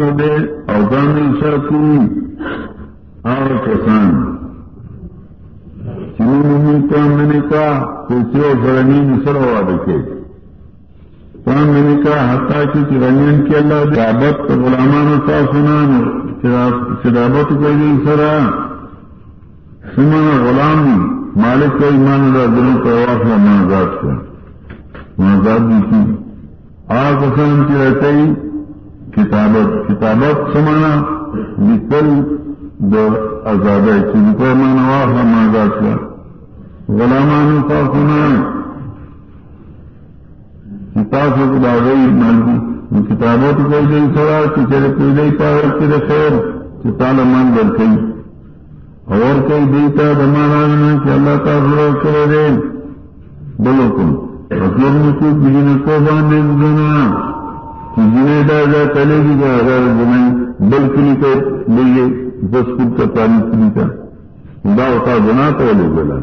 مطلب دے اوغان ساتھی اور کسان۔ چنی تو میں نے کہا کسی فرنی مصر ہوا دیکھے تو میں نے کہا ہتا کی رنجن کے اللہ رابط غلامان کا سنا شرابت کو بھی سرا سمن غلام مالک کا ایمان اللہ دلوں کا واس ہے مہاجات کا مہاجات بھی کی۔ آ کسان کی رہتے ہی۔ کتابت کتابت سمانا لکل دو آزاد ہے کہ لکھو مانا واس ہے مہاجات کا غلامان کا سنا کتاب سے خدا گئی مانتی کتابوں تو کوئی نہیں سڑا کہ تیرے کوئی نہیں پاور تیرے خیر کہ تالا مان بڑھ گئی اور کوئی دیتا دمان آنا کہ اللہ کا ضرور کرے دے بولو تم اکبر میں کوئی بجنے کو باندھے دینا جنہیں ڈا جا پہلے بھی جا اگر جنہیں بلکلی کو لیے دس فٹ کا پانی پلی کا خدا ہوتا بنا تو لے بولا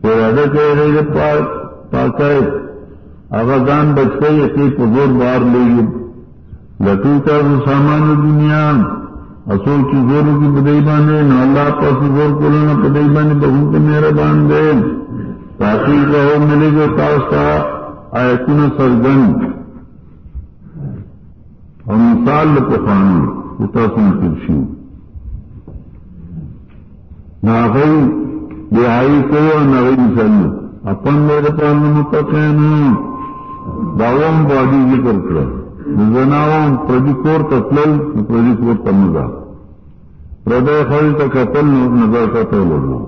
تو ارادہ کہہ رہے پاکائے اگر دان بچ گئی اکی پزور بار لے گی لٹو کا وہ سامان دنیا۔ اصول کی زور کی بدئی باندھے، نہ اللہ پاس زور کو لینا بدئی باندھے بہو کے میرا باندھ دے تاکہ رہو ملے گا تاس کا آئے کن سرگن۔ اور مثال پخانی اتا سن کرشی نہ گئی دہائی کو نہ گئی مثال اپن میرے پاس متقین داوم باڈی ذکر کړ زناوم پردیکور تطلل پردیکور تمزا۔ پردے خل ته قتل نظر کته لګو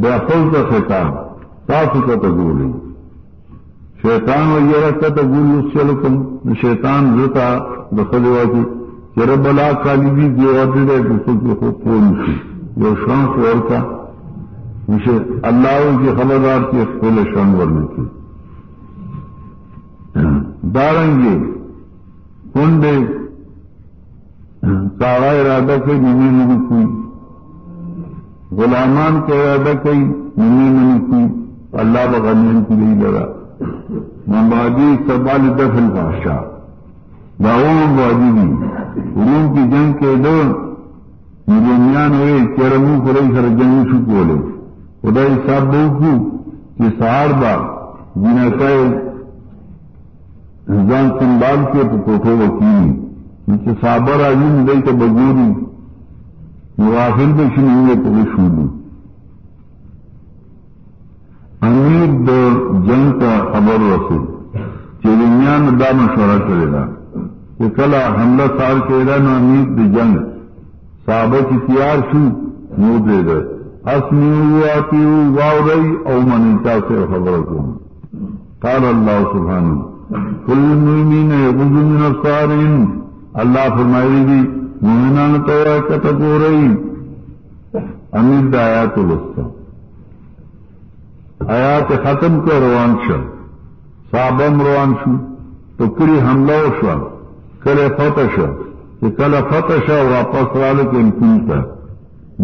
بیا خپل ته خطاب تاسو ته ګوري شیطان وغیرہ کته ګوري چلو کوم شیطان زتا دخل واجی. چر بلا کالی بھی دیو دې د څه کو پون شي یو شان ورکا مشه الله کی جی خبردار کی خپل شان ورنکی دارنگے کنڈے کاغا ارادہ کے نمی منی کی. غلامان کے ارادہ کئی نمی منی کی. اللہ بغنین کی نہیں لگا. ممبادی سبال دفل بادشاہ داؤں ممبادی بھی روم کی جنگ کے دو مجھے ہوئے، چرمو خرئی سر جنگ شو بولے خدا صاحب بہو کہ سہار با جنہیں کہ ځان سنبال کې په کوټو وکیلی چې صابر راځي نو دای ته بګوري موافل به شي نه په شولو امیر د جنگ ته خبر رسول چې دنیا نه دا مشوره کړې ده چې کله حمله سار کړه نو امیر د جنگ۔ صحابه چې تیار شو، نو دے دې ده اسمی واتی واوري او من تاسو خبره کوم قال الله سبحانه کل مومین یغض من ابصارهم اللہ فرمائی دی، مومنان تو کته ګورئ امید د آیات الوسطا آیات ختم کو روان شو. صحابم روان شو. تو کړي حمله وشو کله فتح شو. چې کله فتح شو واپس رااله کې امکان تا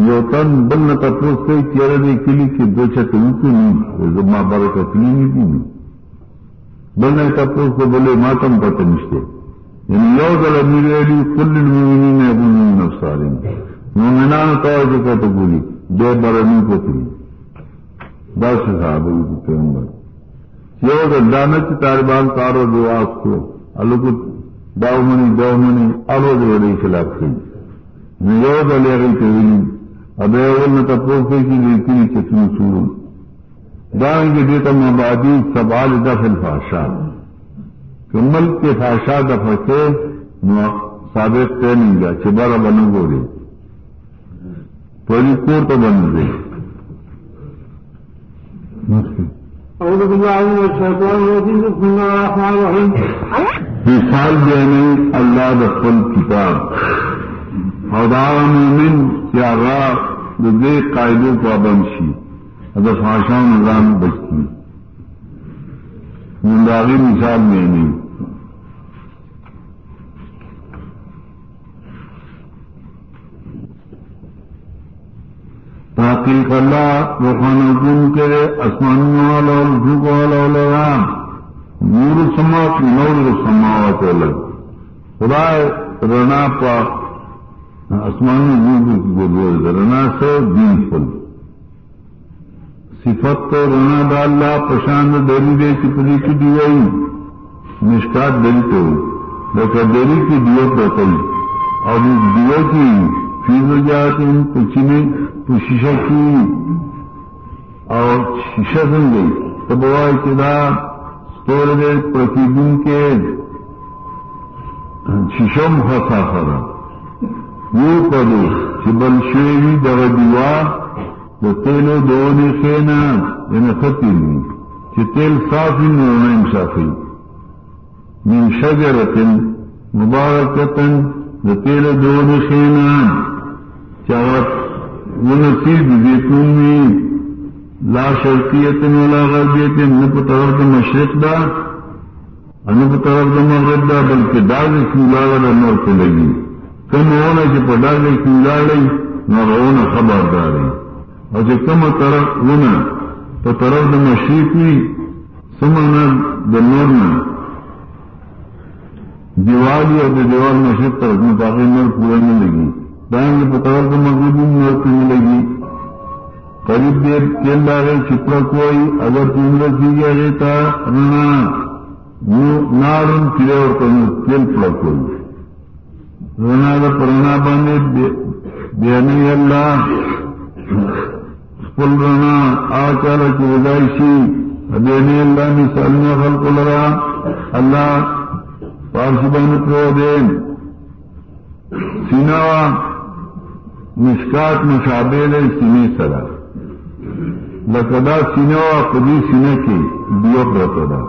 یو تن بن بل نه تاسو کوي چیرې دې کلی کې دوچته وکړي زما برکت نه دي بلنے تپو کو بولے ماتم پتہ نشتے یعنی یو دل امیر علی کل المؤمنین ابو افسارین مومنان توجہ کو تو بولی، دو برنی کو تھی دس صاحب پیغمبر یو دانا کی طالبان کارو دو آس کو الو کو داو منی دو منی الو دو وڑی خلاف کی یو دل اگل کے اب اول نے تپو کی لیکن چتنی سوروں دائیں گے دیتا مبادی سوال دفل فاشا۔ کہ ملک کے فاشا دفع سے ثابت طے نہیں گیا چبارا بنو گو رہے پوری کور تو بن گئی مثال دینے اللہ دفل کتاب۔ دعوی مومن کیا راہ دے قاعدوں کا بنشی اگر فاشا نظام بچتی منداغی مثال میں نہیں۔ تحقیق اللہ روحان حکم کے آسمانیوں والا رجوع والا لگا نور سما کی نور سماوت الگ خدا رنا پا آسمانی گول رنا سے دین پل۔ صفت تو رنا ڈاللہ پرشانت ڈیری دے کی چپری کی دیوائی نشکات دل تو۔ لیکن ڈیری کی دیوت بتائی۔ اور اس دیو کی فیز ہو جاتی کچھ میں تو شیشہ کی اور شیشہ سن گئی۔ تو بوا ابتدا توڑ دے پرتیدن کے شیشم خسا خرا یو پدو چې بل شوی دغه دیوا د تیلو دونی خینا یعنی خطیل وی چې تیل صاف صافی نو نه صافی من شجرة مبارکة د تیلو دونی خینا چاوت ونسید زیتون وی لا شرقیت ولا غربیت نه په طرف د مشرق دا ان په طرف د مغرب دا بلکې دا د سیلاله د نور په لګي کوم ونه چې په دا د سیلاله نو ونه خبرداري او چې کوم طرف ونه په طرف د مشرق وي سمونه د نور دیوالی او د دیوال مشرق طرف نه باغې نور پورا نه لګي دا په طرف د مغرب نور په لګي قریب دیر تیل ڈالے چپڑا کوئی اگر تم رسی گیا رہتا رنا نارن کرے اور کہیں تیل پڑا کوئی۔ رنا کا پرانا بانے بیانی اللہ۔ پل رنا آ آچار کی ودائشی بیانی اللہ، مثال میں خل کو لگا۔ اللہ پارسی بان پرو دین سینا مشکات مشابے سینے سرا لکدا سینه او قدی سینه کې دیو پرته ده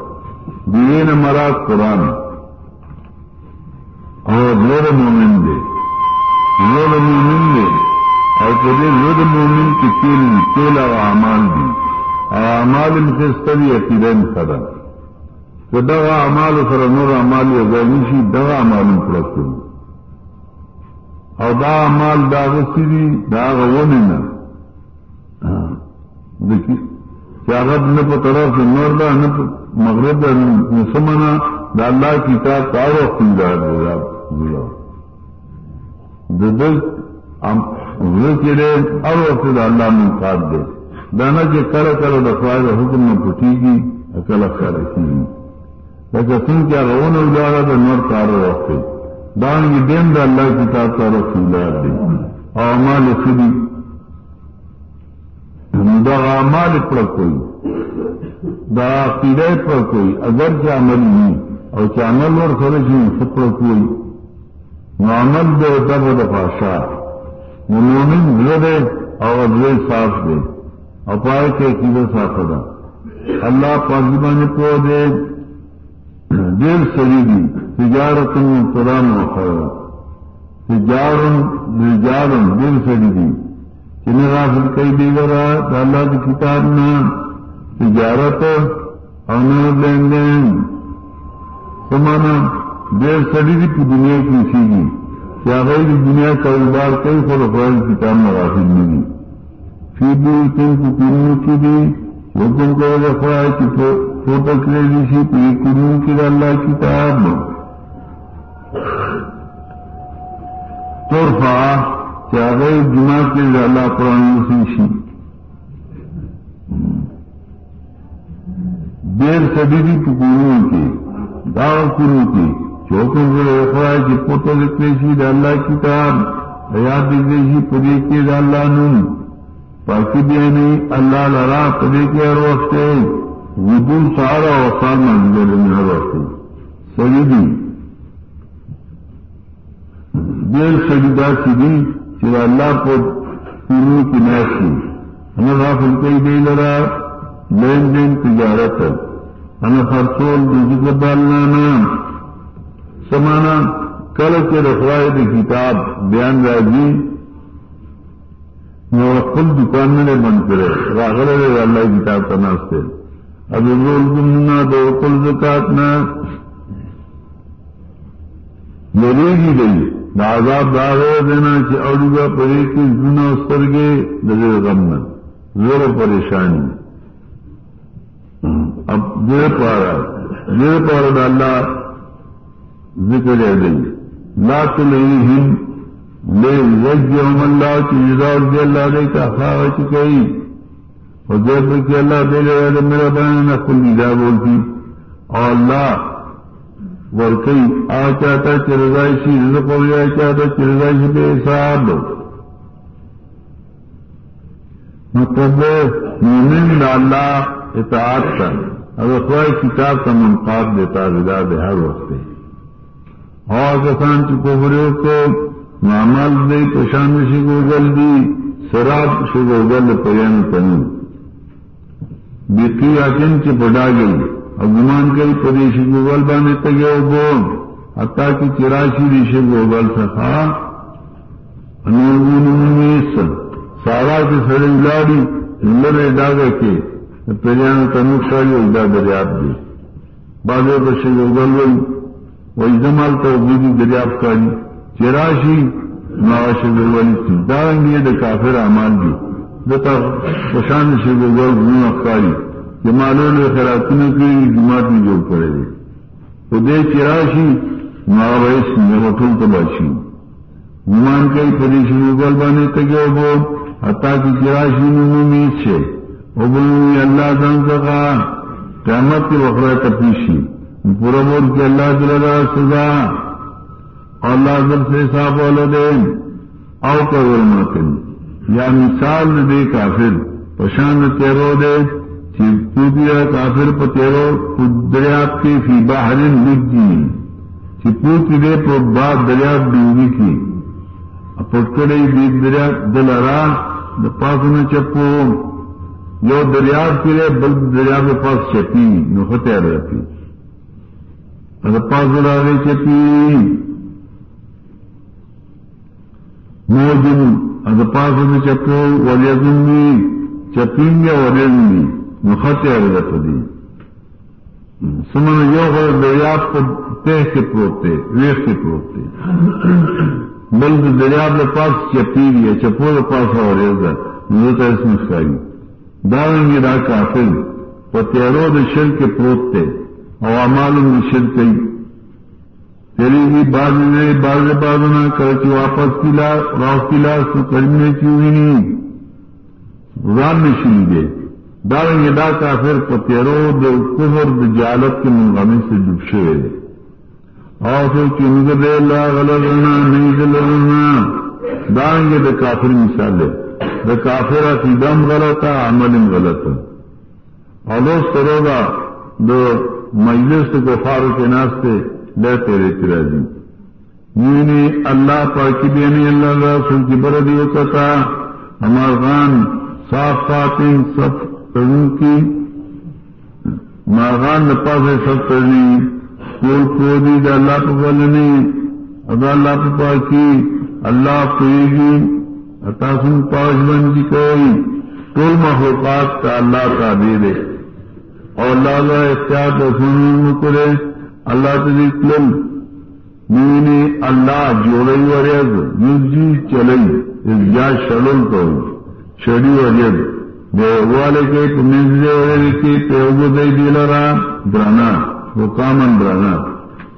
دیوینه مراد قرآن. او زور مومن دی. زور مومن دی. او کدی زور مومن کې تیل تیل او اعمال دي. او اعمال مخستوی عقیدن صدا که دغه اعمال سره نور اعمال یو ځای شي دغه اعمال پرته او دا اعمال دا غسیدي دا غونه نه دیکھی چاغت نہ په طرف سے نور دا نہ مغرب دا مسلمانا دا اللہ کتاب کا وقت دار دیا دل کے لیے اور وقت دا اللہ میں کاٹ دے. دانا کے کرے کرو دفاع حکم میں پٹی گی اکل اکا رکھی گی لیکن سن کیا رو نے اجاڑا تو نور کارو وقت دان کی دین دا اللہ کتاب کا وقت دے۔ اور ہمارے سیدھی دا عمال پر کوئی۔ دا عقیدہ پر کوئی۔ اگر چې عمل وي او چې عمل ور سره شي فکر کوي نو عمل دې دغه د مومن زړه او زړه صاف دی او پای کې عقیدہ صاف ده الله پاک باندې په دې ډېر سړي دي تجارت قرآن خیر. تجارت رجال ډېر سړي دي انہیں حاصل کئی دی گا اللہ کی کتاب میں تجارت اور لین دین. سمانا، دیر سڑی دی کی دنیا کی سیگی کیا غیر دنیا کا بار کئی فل افراد کتاب میں حاصل ملی پھر بھی تم کو کنو کی بھی حکم کو رکھا ہے کہ فوٹو کرے جیسی پھر کنو کی اللہ کتاب تورفا چاہے جمع کے اللہ قرآن شی۔ دیر سبھی بھی پکڑوں کے داو کروں کے، چوکوں سے رکھا ہے کہ پوتو لکھنے سی ڈاللہ کتاب، حیات دیکھنے سی جی پدے کے ڈاللہ نون پاکی بھی نہیں اللہ لڑا پدے کے ہر وقت وجود سارا وسال منظر میں ہر وقت سبھی بھی دیر سجدہ کی دی سیدھی چې الله په کورو کې ناشي انا غافل کوي دی لرا لین دین تجارت انا خرصول د ذکر الله نه سمانا کله چې رخوای د کتاب بیان راځي نو خپل دکان نه بند کړي راغله د الله کتاب ته ناشته ابو رول ګمنا د خپل زکات نه لریږي دی دا عذاب دا دینا چې اړوګه پرې کې زونه سترګې د دې غم نه زور پریشانی. اب دې پارا. دې پارا د الله ذکر دی لا تو نہیں تلہم لے یجہم اللہ کی جزا دی اللہ دے کا خواہ چکئی اور جبکہ اللہ دے لے میرا بہن نہ کل جا بولتی اور اللہ ورکی آ چاہتا کہ رضائشی رزق ہو جائے چاہتا کہ رضائشی بے حساب. مطلب مومن اللہ اطاعت کا اگر کوئی کتاب کا منقاب دیتا، رضا دے ہر وقت اور کسان کی کوہرے کو معمل دے، پشان سے گوگل دی شراب سے گوگل پریان کنو بیتی آچن کی بڑا گئی. اور گمان گئی پریشی گوگل بانے تگے گو حتیٰ کی چراشی ریشے گوگل سکھا انوس سارا کی سڑے لاڑی لڑے ڈاگے کے پریان تنوک ساری اجدا دریاب دی۔ بازو بشے گوگل گئی وہی جمال تو بودی دریاب کاری۔ چراشی نواش گوگل تھی۔ داریں گے کافر امان دی۔ دتا پشان سے گوگل گن افکاری جمالوں نے خیراتوں کی جماعت میں جوڑ پڑے گی تو دے چراشی نواش نوٹوں تو باشی۔ گمان کے پریش گوگل بانے تگے وہ حتیٰ کی چراشی میں امید سے۔ وہ اللہ دن کا قیامت کے وقرہ تپیشی پورا بول کے اللہ دلدا سزا۔ اور اللہ دل سے صاف والا دے۔ او کرول ماتن یا مثال دے کافر، پشان تیرو دے۔ چپوتیا کافر پر تیرو دریاب کی فی باہر لجی چپوتی دے پر بات دریاب ڈوبی کی پٹکڑے بیت دریاب دلرا پاس میں چپو۔ جو دریاب کی بل دریاب کے پاس چپی نختے رہتی اگر پاس دلا رہے چپی۔ موجن اگر پاس میں چپو ولیزنی چپیں گے ولیزنی نختے رہتی سمن جو دریاب کو تہ کے پروتے ویخ کے پروتے بلد دریاب کے پاس چپی گیا چپو کے پاس اور مجھے اس میں کھائی داریں گے را کافل وہ تیرو دشل کے پروت تھے۔ اور کئی۔ تیری بھی بعد میں باز باز نہ کر کے واپس کلا راؤ کلا تو کرنے کی ہوئی نہیں؟ رام میں شری گئے۔ داریں یعنی گے دا کافر کو تیرو کفر جالت کے منغمی سے ڈبشے اور پھر دے اللہ غلط رہنا، نہیں دل رہنا. داریں یعنی گے دا کافر مثال ہے دا کافر عقیدم غلط ہے عمل غلط ہے. اور کرو گا دو مجلس کو فارو کے ناستے لے تیرے تیرا جی یعنی اللہ پاکی دینے اللہ رسول کی بردی ہوتا تھا. ہمار خان صاف فاتن سب کروں کی مارغان پاس سب کرنی کوئی کوئی دا اللہ پہ بولنی ادا اللہ پہ پاکی اللہ کوئی گی اتاسن پاس بن کی کوئی ٹول مخلوقات کا اللہ کا دے دے۔ اور اللہ کا احتیاط رسول کرے، اللہ تری کلم مینی اللہ جوڑی وریز یوزی چلئی اس جا شلل کو، شڑی وریز والے کے منزلے وغیرہ کی پیوگو دے دیلرا برانا وہ کامن برانا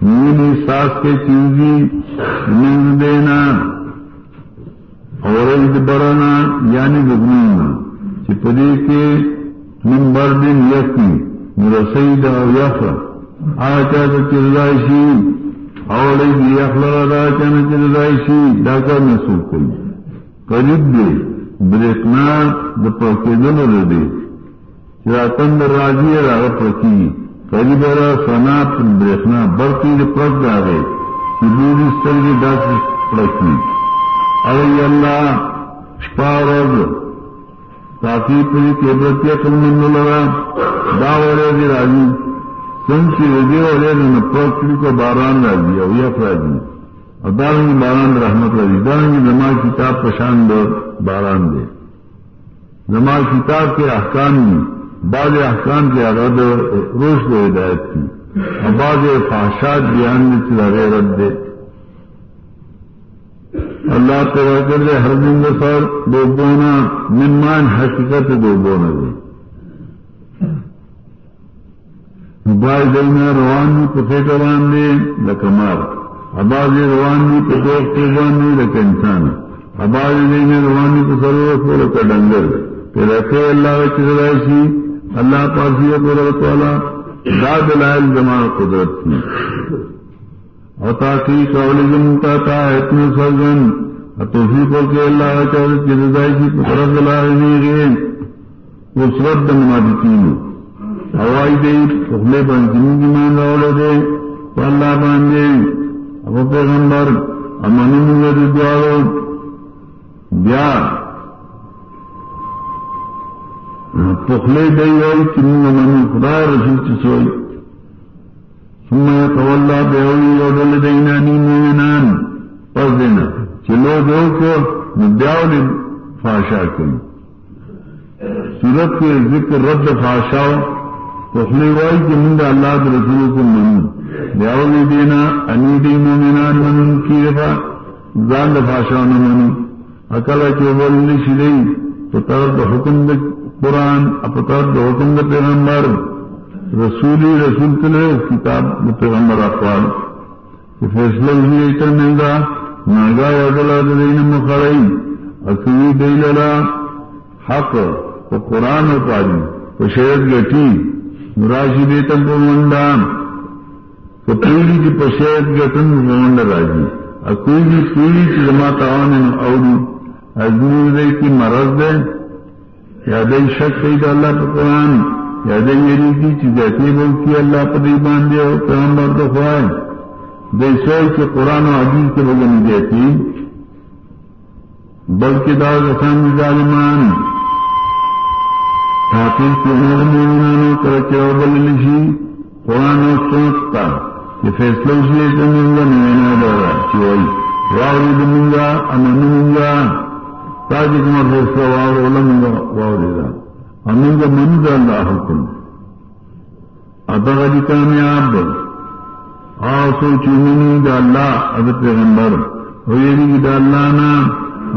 مینی ساس کے چیزی منز دینا اور بڑھنا یعنی بگنا چپری کے نمبر دن یقین مرسئی دا یخ آچا تو چردائشی اور یخ لگا چانا چردائشی ڈاکر میں سو کوئی قریب دے بریکنا دا پڑکے دل دے چراتن در راجی راگ پرکی قریب را سنا بریکنا برتی دے پرک دا گئے چبوری ستر کی ڈاک پڑکی ارے اللہ شپاروز کافی پوری کیبرتیا کم من لگا دا وڑے دی راجی سن کی رجے وڑے نے جی جی کو باران راجی او یک راجی اور دارنگی باران رحمت راجی دارنگی نماز کتاب پشان دے باران دے۔ نماز کتاب کے احکام میں بعض احکام کے ارد روش دے ہدایت کی۔ اور بعض فاشاد بیان میں چلا رد دے۔ اللہ تعالیٰ کر دے ہر دن سر دو بونا نمان حقیقت دو بونا دے۔ بھائی دل میں روان بھی پتے روان دے لکمار اباز روانی پہ دوست روانی لکه انسان۔ ہے اباز دین روانی پہ سروت کو لکه ڈنگر پھر رکھے اللہ چرائے سی اللہ پاسی قدرت والا دا دلائل زمان قدرت کی۔ اور تاکہ قول جمتا تھا اتنے سرجن اور توفیق ہو کے اللہ چاہے کی چرزائی کی طرف دلائل نہیں گئے وہ سرد نمازی تین ہوائی دے پہلے بن زندگی مان راولے دے تو اللہ باندھے۔ اب پیغمبر امن دوارو بیا پخلے دئی ہوئی چنی من خدا رسول چسوئی سمے طولہ بے ہوئی اور ڈل دینا نی مومنان پس دینا چلو دو کو ندیاؤ نے فاشا کی سورت کے ذکر رد فاشاؤ پخلے وائی کہ منگا اللہ کے رسول کو منوں دیاولی دینا انی دی مومنان منن کی دفا زان دفا شاون منن اکلا چو بولنی شدی پتر دا حکم دا قرآن پتر دا حکم دا پیغمبر. رسولی رسول تلے کتاب دا پیغمبر اقوال. کہ فیصلہ ہوئی ایتر ملدا ناگا یادلا دا دین مخڑی اکوی دیللا حق و قرآن و پاری و شہد گٹی. مراشی دیتا کو مندان. تو پیڑی کی پشیت گٹن گونڈ راجی. اور کوئی کی جماعت آنے اوڑی ازمیر دے کی مرض دے یا دے شک کئی دا اللہ پر قرآن. یا دے یہ یعنی کی چیز ایسی بول کی اللہ پر دی باندھے ہو پیغمبر تو خوائے دے سوئی کے قرآن و عزیز کے بگن دیتی. بلکہ دا رسان ظالمان. تاکہ کی عمر مومنانو کرچے اور بلنشی قرآن و سنتا کہ فیصلہ اس لیے تو منگا نہیں ڈرا چوئی واؤ منگا امن منگا. تاکہ تمہارا فیصلہ واؤ اولا منگا واؤ دے گا امنگا من کا اللہ حکم ادھر کامیاب آ سوچ منی دا اللہ اد پیغمبر ہوئی دا اللہ نا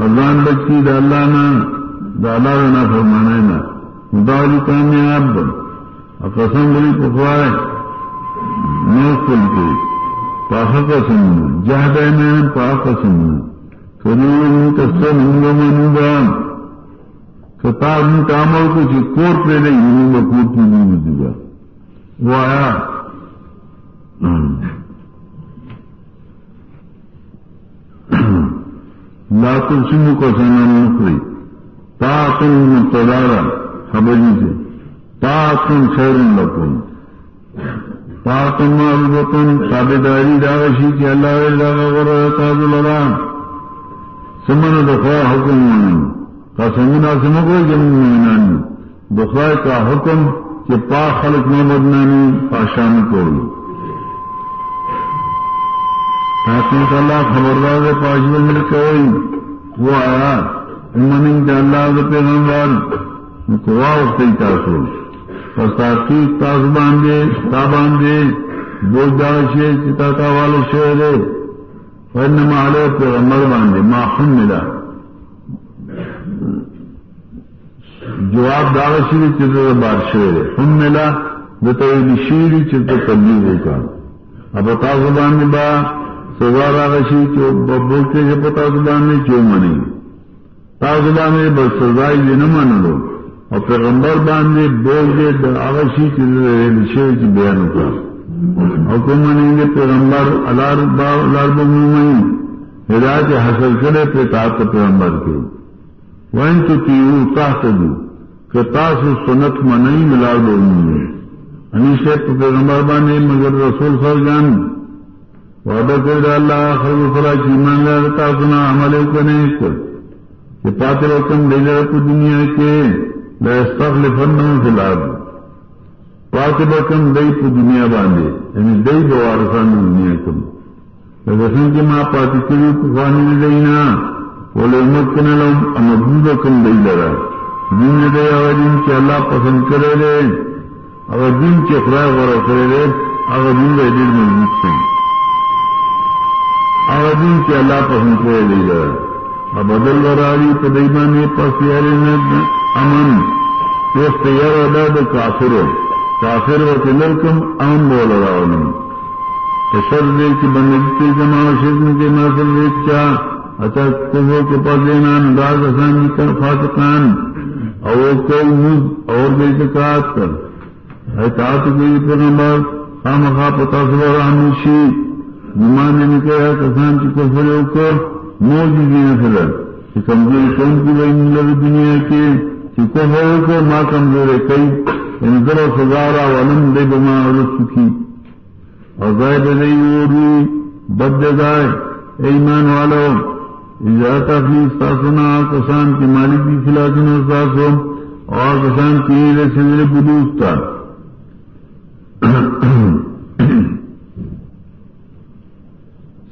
ازان بچی دا اللہ نا دا اللہ نا فرمانا نا دا کامیاب قسم بڑی پکوائے نوکل کے قسم جہد میں قسم کا سب ہنگا منگا ان کا عمل کچھ کوٹ پہ نہیں ہوں گا کوٹ کی نہیں مجھے گا وہ آیا۔ لاکل سنگھ کو سنا نکری تا تم تدارا خبری سے تا تم خیر لکن پاکم معروفتن تابداری داغشی کی اللہ ویلداغا غرطاد لرام سمن دخوا حکم مانن قسمنا سمکو جمع مینان دخوا کا حکم کہ پا خلق محمد نانی پاشان کوڑی تاکہ اللہ خبردار پاشو مل کوئی وہ آیا امن اللہ پیغمبر قوا وقت تاثر پساتی تاز باندھے تا باندھے بول جا شے چتا والے شیر فن مالے پہ عمل باندھے ماں ہم ملا جواب داغ شیری چتر بار شیر ہم ملا بتا شیری چتر تبدیل ہوتا. اب بتا زبان میں با سزا راغ شی بولتے ہیں پتا زبان میں کیوں منی. تا زبان میں بس سزائی یہ نہ مان لو. اور پیغمبر باندھے بول دے آوشی کی بیان ہوتا. اور کو گے پیغمبر؟ الار بمئی ہدایت حاصل کرے پہ تاط پیغمبر کے۔ وہیں تو تیو تاخت دوں کہ تاس سنت میں نہیں ملا دو انیشے تو پیغمبر باندھے مگر رسول سر جان وعدہ کر اللہ خرو خرا کی مان لگتا سنا ہمارے کو نہیں کہ پاتر رقم لے جائے تو دنیا کے۔ لستخلفنهم في الارض۔ پاتبکم دی په دنیا باندې یعنی دی به وارثان دنیا کوم لکه څنګه چې ما پاتې کړی په باندې دینا ولمکن لهم امدودکم دی لرا دین دې هغه دین چې الله پسند کړی دی هغه دین چې خدای غوړه کړی دی هغه دین دې ډېر مضبوط شي هغه دین چې الله پسند کړی دی لرا بدل وراری په دیمانه پسیارې نه امن دوست یو دا د کافرو کافر و تلکم امن بول راولم سر دے کی بندگی کی جمع شرم کے محفل دیکھ کیا اچھا کفو کے پاس دینا انداز آسان کر فاتقان اور کوئی مد اور بے زکات کر۔ احتیاط کی پیغمبر خام خواہ پتا سب آموشی نمانے نے کہا کسان کی کفر کو موجود بھی نہ پھر کون کی وہی ملے دنیا کے کہ کو ماں کمزور کئی، ان ذرا سزارا ولم دے بما اور سکھی۔ اور گائے بدئی اوری بد گائے۔ ایمان والو، اجازت اپنی ساسنا کسان کی مالک کی خلاصنا ساسو اور کسان کی سے میرے بدوس تھا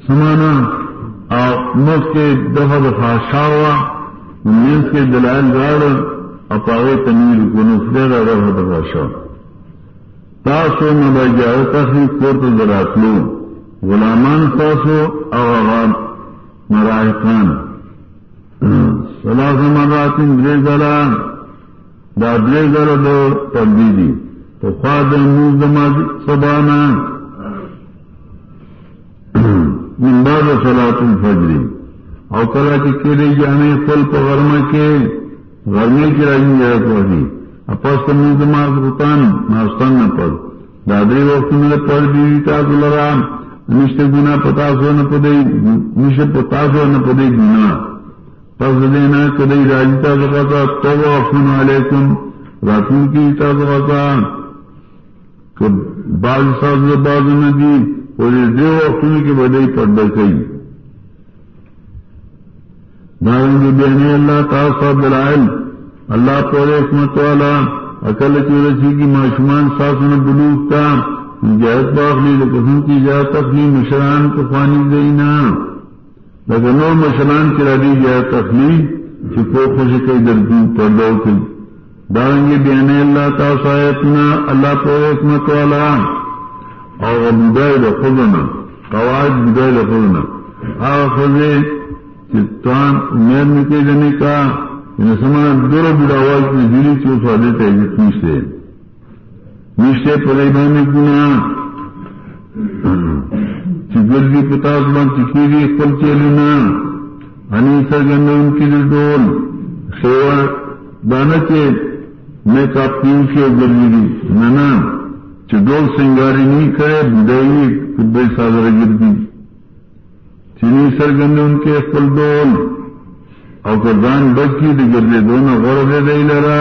سمانا اور مس کے دفعہ دفعہ شاوا میز کے دلائل گاڑ۔ اور پاوے تمیر کو نسلے کا دفعہ دفعہ تاسو نہ بھائی جائے تخلیق کو تو لو غلامان تاسو اور عوام مرائقان. سلاح مرات درے گلا دا درے گلا دو تبدیلی. تو خواد موز دماغ سبانا. من بعد صلاة الفجر او کلا کی کیلے جانے فل پا کے غرمے کی راجی جائے پڑھی اپس موز دماغ رتان ناستان نہ پڑ دادری وقت میں پڑھ دی تا گلرام نشتے گنا پتاسو نہ پدے نشتے پتاسو نہ پدے گنا پس دینا کدی راجتا زکاتا تو وقفن علیکم. راتون کی تا زکاتا بعض ساز بعض ندی اور دے وقتوں کی بدئی پڑ گئی دارنگی بیانی اللہ تعالیٰ دلائل اللہ پورے حکمت والا، عقل کی رسی کی معشمان ساسن بلوک کا جہت باخلی لکسم کی جہت تخلی مشران کو پانی دینا۔ لیکن نو مشران کی ردی جہت تخلی چھپو خوش کئی دردی پر پردو کی۔ دارنگی بیانی اللہ تعالیٰ اپنا اللہ پورے حکمت والا۔ اور بدائے لخذنا قواعد بدائے لخذنا آغا خذے چتوان نکے جنے کا یعنی ان سمان دور بڑا آواز کی دلی چو سوالے تھے نیشتے نیشتے پڑے بانے گنا چگر کی پتاس بان چکی گئی پل کل چیلنا ہنی سرگند ان کی دل ڈول سیوا دانا کے میں کاپ پیوں کے گرمی نانا چڈول سنگاری نہیں کرے، بدائی کبئی سازر گردی چینی سرگند ان کے پل ڈول اور گردان بچ کی تو گردے دونوں غور دے دے لڑا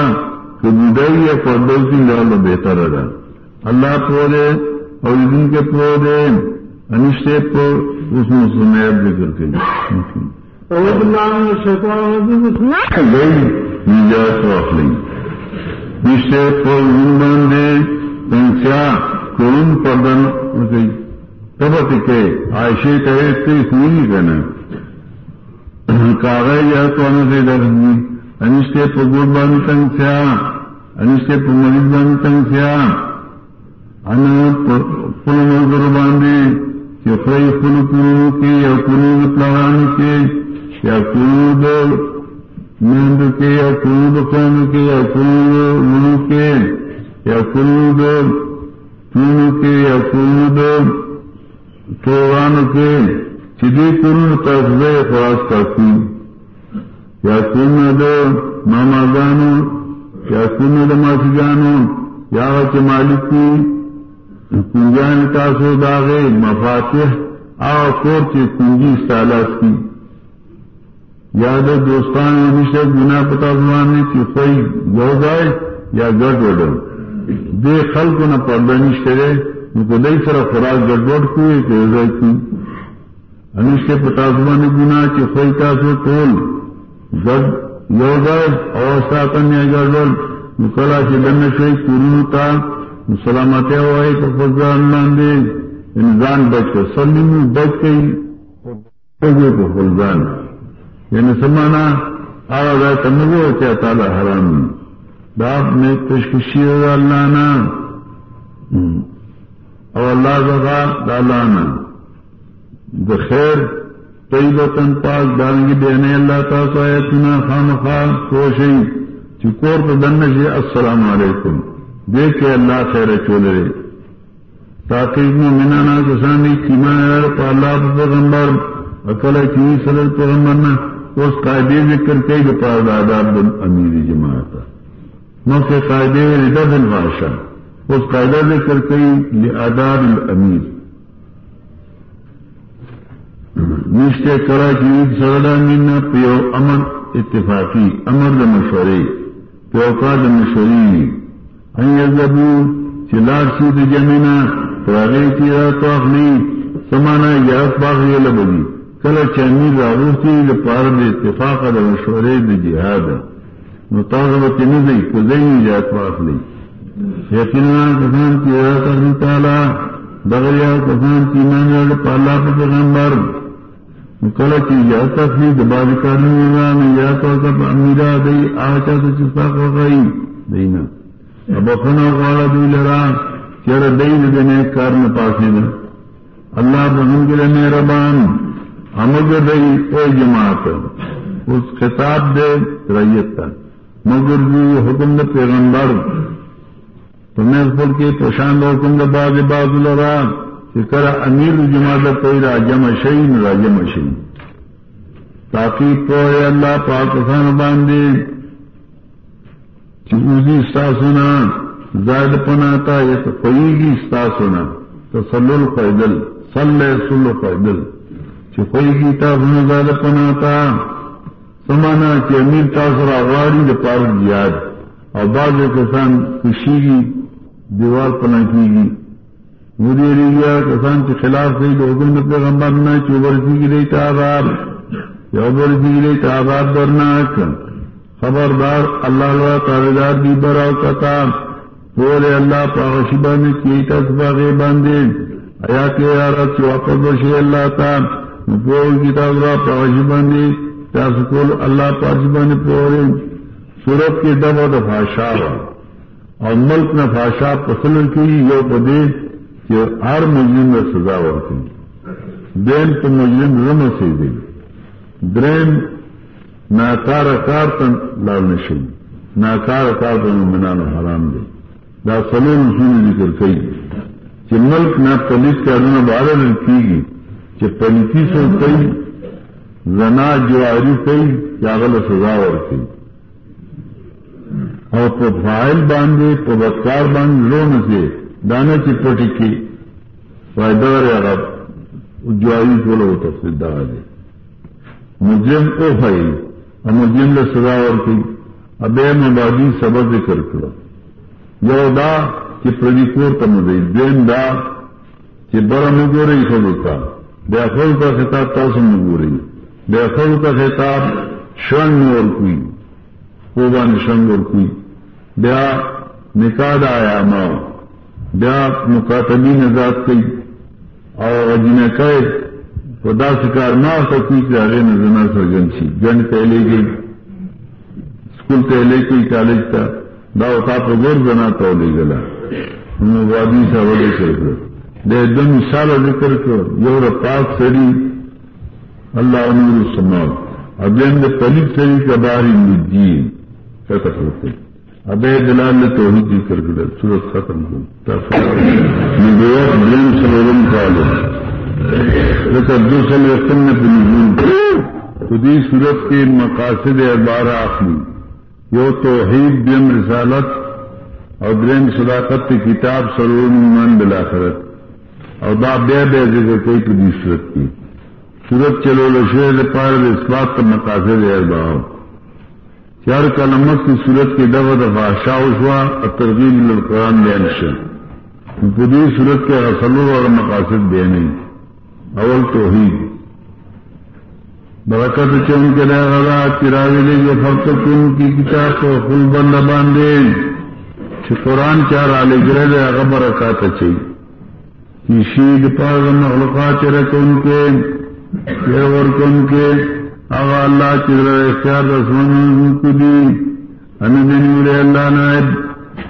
کہ بدائی یا پردول کی لڑا بہتر رہا. اللہ پودے اور دن کے پودے انشتے کو اس میں سمیت ذکر کے گئی نجات واپ نہیں نشتے کو باندھے پنچا کرون پردن گئی تب کے آئشے کہے تیس نہیں کہنا کاغذ یا تو سے ڈرنی انشتے پر گڑ بند تنگ سیا۔ انشتے پر مریض بند تنگ سیا۔ ان پل مزدور باندھے کہ فری پل پورو کے یا پورو پلان کے یا پورو مند کے یا پورو قوم کے یا پورو لو کے یا قرود تون کے یا قرود توان کے چدی کن تصبے خواص کرتی یا کن دو ماما جانو یا سن کن دماسی جانو یا کے مالک کی کنجان تاسو داغے مفاتح آ کور کے کنجی سالاس کی۔ یاد دوستان ہمیشہ بنا پتا زمانے کی کوئی گو گائے یا گڑ وڈل دے خل نہ پردنش کرے۔ دئی طرح خوراک گڑبڑ ہوئے کہ عزت کی۔ انش کے پتاسما نے گنا کہ کوئی کا سو ٹول جب یوگائے اوسا کنیا گڑبڑ نکلا کے دن سے پوری ہوتا سلامت ہوئے تو فضان دے انسان بچ کر سلی میں بچ گئی کو فلزان یعنی سمانا آواز آئے تمگو کیا اچھا تعالیٰ حرام۔ باپ میں تشکشی ہو اللہ نا اور اللہ زبا ڈالانا بخیر کئی وطن پاک ڈالیں گے اللہ تعالیٰ اتنا خام خان کوشی۔ چکور تو دن سے السلام علیکم۔ دیکھ کے اللہ خیر چولے تاکہ میں منانا کسانی کیمان پالا پیغمبر۔ اکلا چیز سرل پیغمبر نا، اس قاعدے ذکر کئی دپار آداب امیر جماعت نو سے قاعدے ردا دن بادشاہ اس قاعدہ ذکر کئی آداب الامیر۔ نشتے کرا کی عید سردا مینا پیو امن اتفاقی، امر د مشورے، پیو کا د مشوری زبو چلار سی د جمینا پراغی کی رات اخلی سمانا یا باغ یہ لبلی کل چنی راغوسی د پار د اتفاق د مشورے د جہاد۔ مطابق نہیں گئی کزئی جات واخلی یقینا کسان کی رات اللہ تعالی دغریا کسان کی مان پالا پیغمبر کله چې یا تفلی د باندې کارونه نه یا تاسو په امیرا دی آچا چې تاسو کوي دینا ابو خنا غواړه دی لرا چیر دین دې نه کار نه پاسې نه الله بهنګره مهربان امګ دی او جماعت اس خطاب دے ریت تا مگر دی حکم پیغمبر تمہیں خپل کې پرشان حکم د باز باز لرا کہ کرا امیر جماعت کوئی راجم شعین راجم شعین تاکہ پوئے اللہ پاکستان باندھے چوزی استا سنا زائد پنا تھا یہ تو کوئی بھی استا سنا تو سلول پیدل سل سلو پیدل چپئی کی تا سنا زائد پنا تھا سمانا کہ امیر تاثر آغاڑی د پار یاد اور بعض کسان خوشی کی دیوار پنا کی گی مودی ایریا کسان کے خلاف سے حکم پیغمبر نہ چوبرسی جی کی رہی تعداد۔ چوبرسی جی کی رہی تعداد درناک خبردار، اللہ اللہ تعالی دار بھی براؤ کتا بولے اللہ پاغشبہ نے کی تصباغے باندھے ایا کے عرب واپس بشی اللہ تا۔ بول کتاب را پاغشبہ نے سکول اللہ پاغشبہ نے پورے سورت کے دب و دفاشا اور ملک نے فاشا پسند کی، یو پدیش کہ ہر مجرم میں سزا ہوتی دین تو مجرم رم سے دی درین ناکار کار تن لال نشی ناکار کار تن منان حرام دے دا سلون اصول ذکر کئی۔ کہ ملک نہ پولیس کے ارنا بارہ کی گی کہ پلیسی سے کئی، زنا جو آری کئی یا غل سزا اور کی اور تو فائل باندھے، تو بدکار باندھ لون سے دانے کی پٹی کی۔ فائدہ رہا جواری بولو تفصیل دار دے مجرم او بھائی، اور مجرم نے سزا اور کی۔ ابے مبادی سبق ذکر کرو۔ یو دا کہ پردیپور تم دئی دین دا کہ بڑا مگو رہی خود کا بے اخل کا خطاب تاسم مگو رہی بے اخل کا خطاب شنگ اور کوئی۔ خوبان شنگ اور کوئی۔ بیا نکاد آیا ماں بیا مکاتبی نزاد کئی اور جنہیں کہ خدا شکار نہ ہو سکی کہ آگے نظر سرگن سی جن پہلے گئی اسکول پہلے کی کالج کا داؤ کا تو غور بنا تو لے گلا وادی سا وڈے کر دے دم مثال ذکر کر. یور پاک سری. اللہ نور سماؤ. ابین نے پلیت سری کا باری مجھے کیسا کرتے ہیں ابے دلال نے تو ہی ذکر کر سورت ختم ہو دین کا لو دوسرے وقت نے بنی خودی صورت کے مقاصد بارہ آخری۔ یو توحید بیم رسالت اور برین صداقت کی کتاب سرون من بلاخرت اور با بے بے ذکر کوئی پدی صورت کی۔ صورت چلو لشیر پار اس بات کا مقاصد ارباؤ چار کا نمک کی صورت کی دفع دفعہ شاہ ہوا، اور ترغیب القرآن بیان سے پوری صورت کے رسلوں اور مقاصد بے نہیں اول تو ہی برکت چون کے لیے غلا چراغی لے جو فرق کن کی کتاب کو خل بند باندھے۔ کہ قرآن چار آلے گرے دے اگر برکات چاہیے شید پاگ مخلوقات چرک ان کے اور ان کے۔ اغا اللہ چر اختیار رسمن کو دی، ہمیں دن میرے اللہ نائب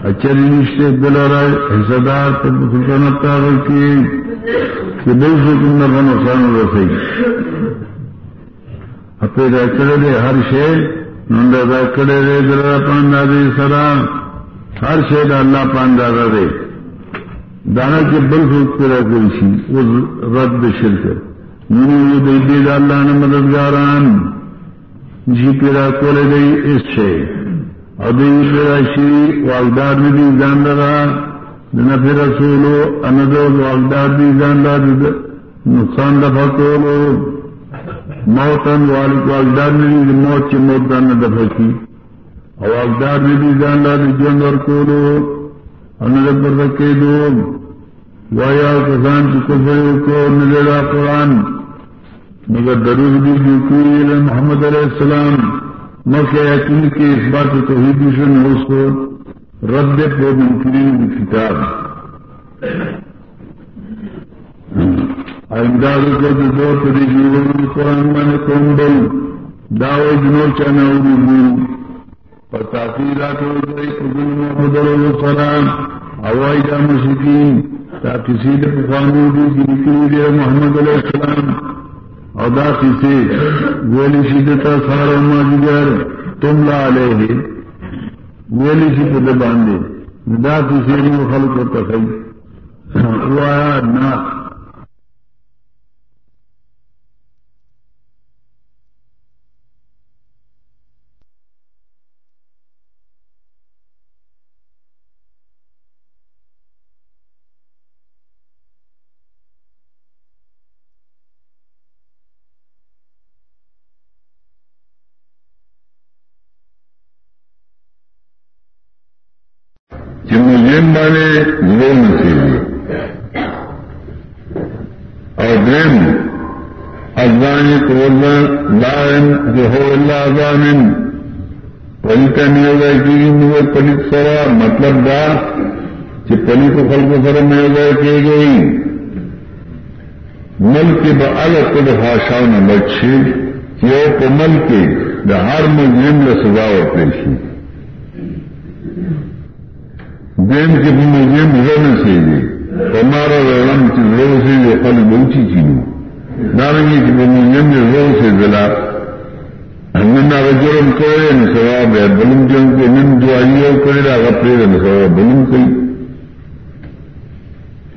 اچری اچھا نشتے دلارا حصہ دار تب سلطنت تاغل کی۔ کہ بل سکن نفع نقصان رسی اپنے دا کرے دے ہر شے نندا دا کرے دے دلارا پاندہ دے سرا۔ ہر شے دا اللہ پاندہ دے۔ دانا کے بل سوچ پیدا کری سی وہ رد شرک یوں دے دے دا اللہ نے مددگاران جی پیدا کولے گئی اس سے اور دے پیدا شی واغدار نے بھی جان لگا نفی رسولو اندو واغدار بھی جان لگا نقصان دفع کولو۔ موتن والد واغدار نے موت کی موت دان دفع کی۔ اور واغدار نے بھی جان لگا جن اور کولو۔ انہیں پر رکھے دو۔ وایا کسان کی کفر کو ملے قرآن مگر درود بھی جو محمد علیہ السلام، مکہ یقین کے اس بات توحید سے اس کو رد پو منکرین کتاب۔ امداد کو جو دو تری جیون قرآن میں کون کومبل داو جنو چانا اردو پر تاثیرات ہو گئی محمد علیہ السلام ہوائی جا مشکین تا کسی نے پخوانو کی نکلی دے محمد علیہ السلام۔ ادا دا کسی ویلی دیتا سارا ماجگر تم لا لے علیہ ویلی سی پہ باندھے دا کسی خلق ہوتا صحیح وہ آیا نہ والے وہ نصیب اور دین ازان کو لائن جو ہو اللہ ازان پلیتا نہیں ہوگا کہ وہ پلیت سرا مطلب دا کہ پلی کو پھل کو سر میں ہوگا کہ گئی مل کے بلگ کو بھاشا نہ بچے، کہ وہ مل کے ہر مجرم میں سزا اور پیشی دین کے بھی میوزیم رونے سے ہمارا رام کی رو سے جو پل بہتی چیز دارنگی کی میوزیم جو رو سے ضلع ننا جرم کرے نہ سواب ہے بلم جن کے نن جو آئیے کرے گا اپنے نہ سواب بلم کئی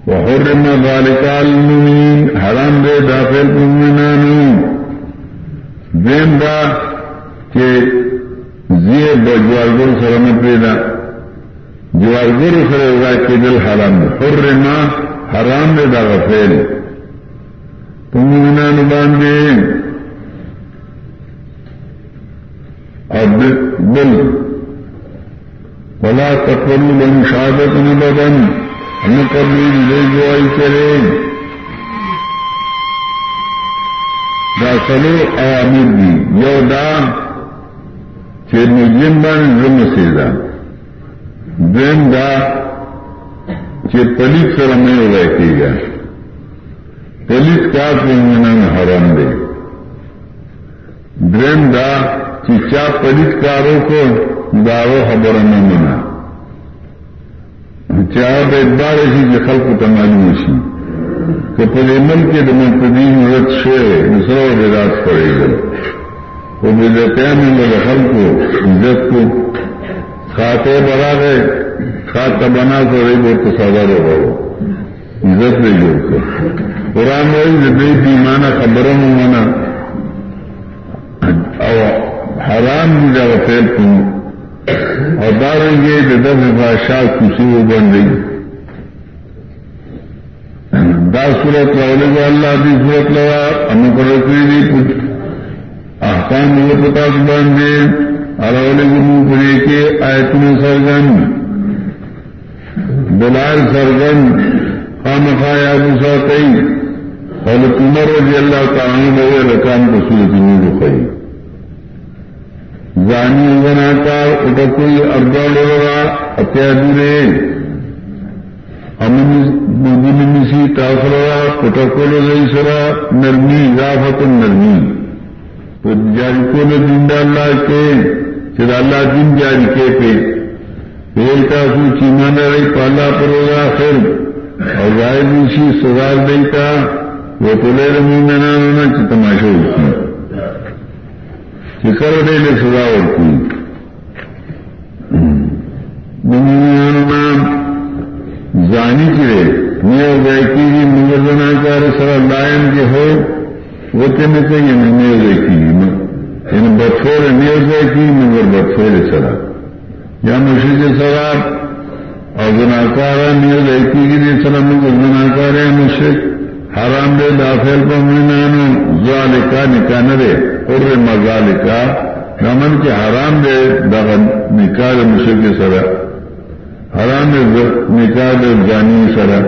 وحرم ذلك المؤمنين حرام دے داخل المؤمنان دین دا کہ زیے بجوال سرم پیدا۔ جوارگر سر ہوگا کہ دل حرام ہر رما حرام دے دا غفیل تم منا باندھے اور بل بلا تقبل بن شہادت میں بدن ہم کبھی لے گوائی کرے دا سلو دی جی، یو دا چیر مجرم بان ظلم سیدہ دین دا کہ پلیس سر میں رہتی گا پلیس کا پنجنا میں حرام دے. درین دا کہ کیا پلیس کاروں کو دارو خبر میں منا چاہ تو ایک بار ایسی کہ خلق کو تمالی اسی کہ پلے مل کے دمن تدین رت شے دوسرا راج پڑے گا۔ وہ بجتے میں میرے خلق کو، عزت کو۔ کھاتے بڑا گئے کھاتا بنا تو رہی بہت تو سادہ ہو عزت نہیں جو کر قرآن وہی بے بیمانہ خبروں میں مانا اور حرام بھی جگہ پھیل تم اور داریں گے کہ دس بادشاہ کسی وہ بن گئی۔ دس صورت لوڑے گا، اللہ کی صورت لگا، ہمیں کرو کچھ۔ آسان یہ پتا بن گئے۔ ارولی گرو پورے کے آیتن سرگن بلال سرگن خام خایا دوسرا کئی اور عمر رضی اللہ تعالی لگے رقام کو سورت نیو کئی زانی بنا کر اٹھا کوئی اردا لگا اتیادی امن مسی تاثرا اٹھا کو سرا، نرمی ضافت نرمی۔ جاری کو نے دن اللہ کے چد اللہ دن جاری کے پہ۔ پیل کا سو چیمان رہی، پالا پروگا خیر اور رائے دوسری دوشی سزار دیتا، وہ تو لے رمی میں نہ چ تماشا ہوتی چکر دے لے سزا ہوتی۔ زانی کی نیو گائکی جی مگر بنا کر، سر لائن کے ہو، وہ کہنے چاہیے میں نیو گائکی جی یعنی بچھوڑے نیو گائکی مگر بچھوڑے سرا یا مشید سرا اور گناکار نیو گائکی جی نے سر مگر گناکار ہے مشرق حرام دے، داخل پر مینانو ذالکا نکاح دے اور مزالکا نمن کے حرام دے نکاح مشرق سرا. حرام نکاح جانی سرا.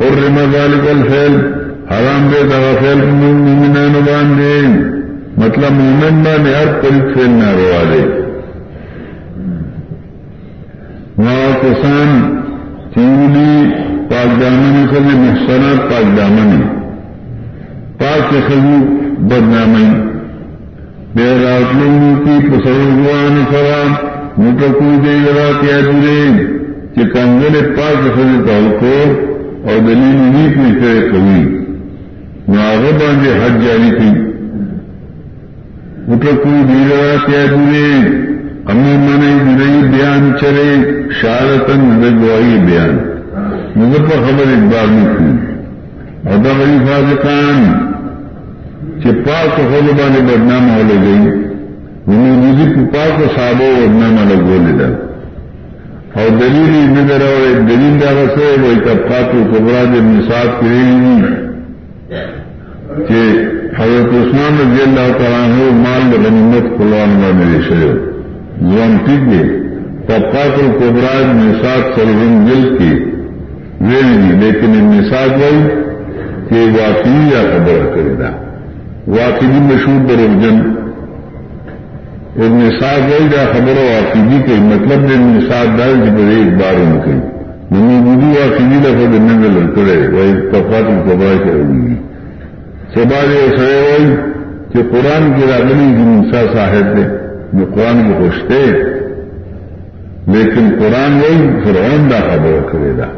اور رمضال کل فیل حرام دے دوا فیل مومنان باندھے مطلب مومن با نے ہر فیل نہ روا دے. وہاں کسان چینگلی پاک دامنی خبر محسنات پاک دامنی. پاک کے خبر بدنامی. کی پسند سلام موٹو دے گا کیا دورے کہ کنگل پاک خری تال کو اور دلیل نہیں پوچھے کبھی ناغ باندھے حج جاری تھی اٹھ کوئی دیگر کیا دورے امی من دئی بیان چلے شارتن گوائی بیان مگر خبر ایک بار نہیں تھی اور بڑی فاضکان کہ پاک خود بانے بدنام ہو لے گئی یعنی انہیں مجھے پاک صابو بدنام الگ بولے جائے۔ اور دلیل نظر اور ایک دلیل دار سے وہ ایک طبقات کو کبرا جب نصاب کرے گی۔ کہ حضرت عثمان رضی اللہ تعالیٰ ہو مال غنیمت کھلوان میں میرے شہر۔ زوان ٹھیک ہے طبقات کو کبرا نصاب سرگن دل کی ویل گی لیکن ان نصاب گئی کہ واقعی یا خبر کرے واقعی مشہور برجن ابن سات گئی جا خبر و واقعی کے مطلب نے ابن سات ڈال جب ایک بار ان کی منی بودی واقعی دفعہ دن میں لڑکڑے وہی کفات کبا کرے سبارے سڑے ہوئی کہ قرآن کی راگنی کی منسا صاحب نے، جو قرآن کو خوشتے لیکن قرآن وہی فرعون دا خبر کرے گا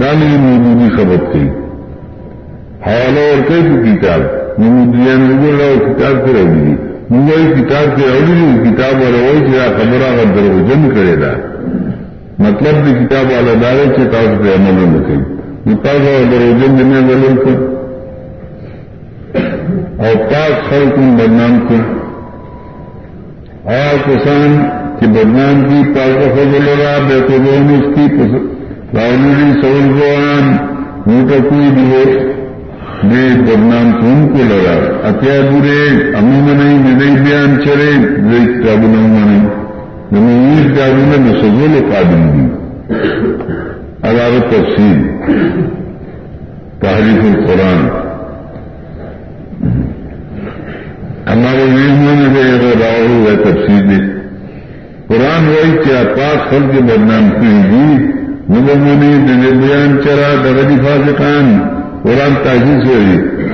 دانی موجودی خبر تھی۔ حوالہ اور کئی کتاب۔ نمودیاں نظر رہا کتاب سے رہی مجھے کتاب کی اولی کتاب والا وہی کہ خبر کا دروجن کرے گا۔ مطلب بھی کتاب والا دارے سے کاغذ پہ عمل مطلب میں لکھے کتاب والا دروجن دینے والے کو اور پاک خل کو بدنام کو اور کسان کی بدنام کی پاک کا فضل رہا بے تو اس کی راؤنی سول کو آن۔ موٹا کوئی بھی ہو دے بدنام تم کو لگا اتیا برے امی منی ندئی بیان چرے دے کتاب نہ منی نمی کتاب نے مسجل قابل تفصیل۔ تحریف القرآن۔ ہمارے ویزوں نے بھی اگر راؤ ہوا تفصیل قرآن وہی کیا پاک خل کے بدنام کی دی مگر منی دے بیان چرا، درجی فاضقان قرآن تاجی سے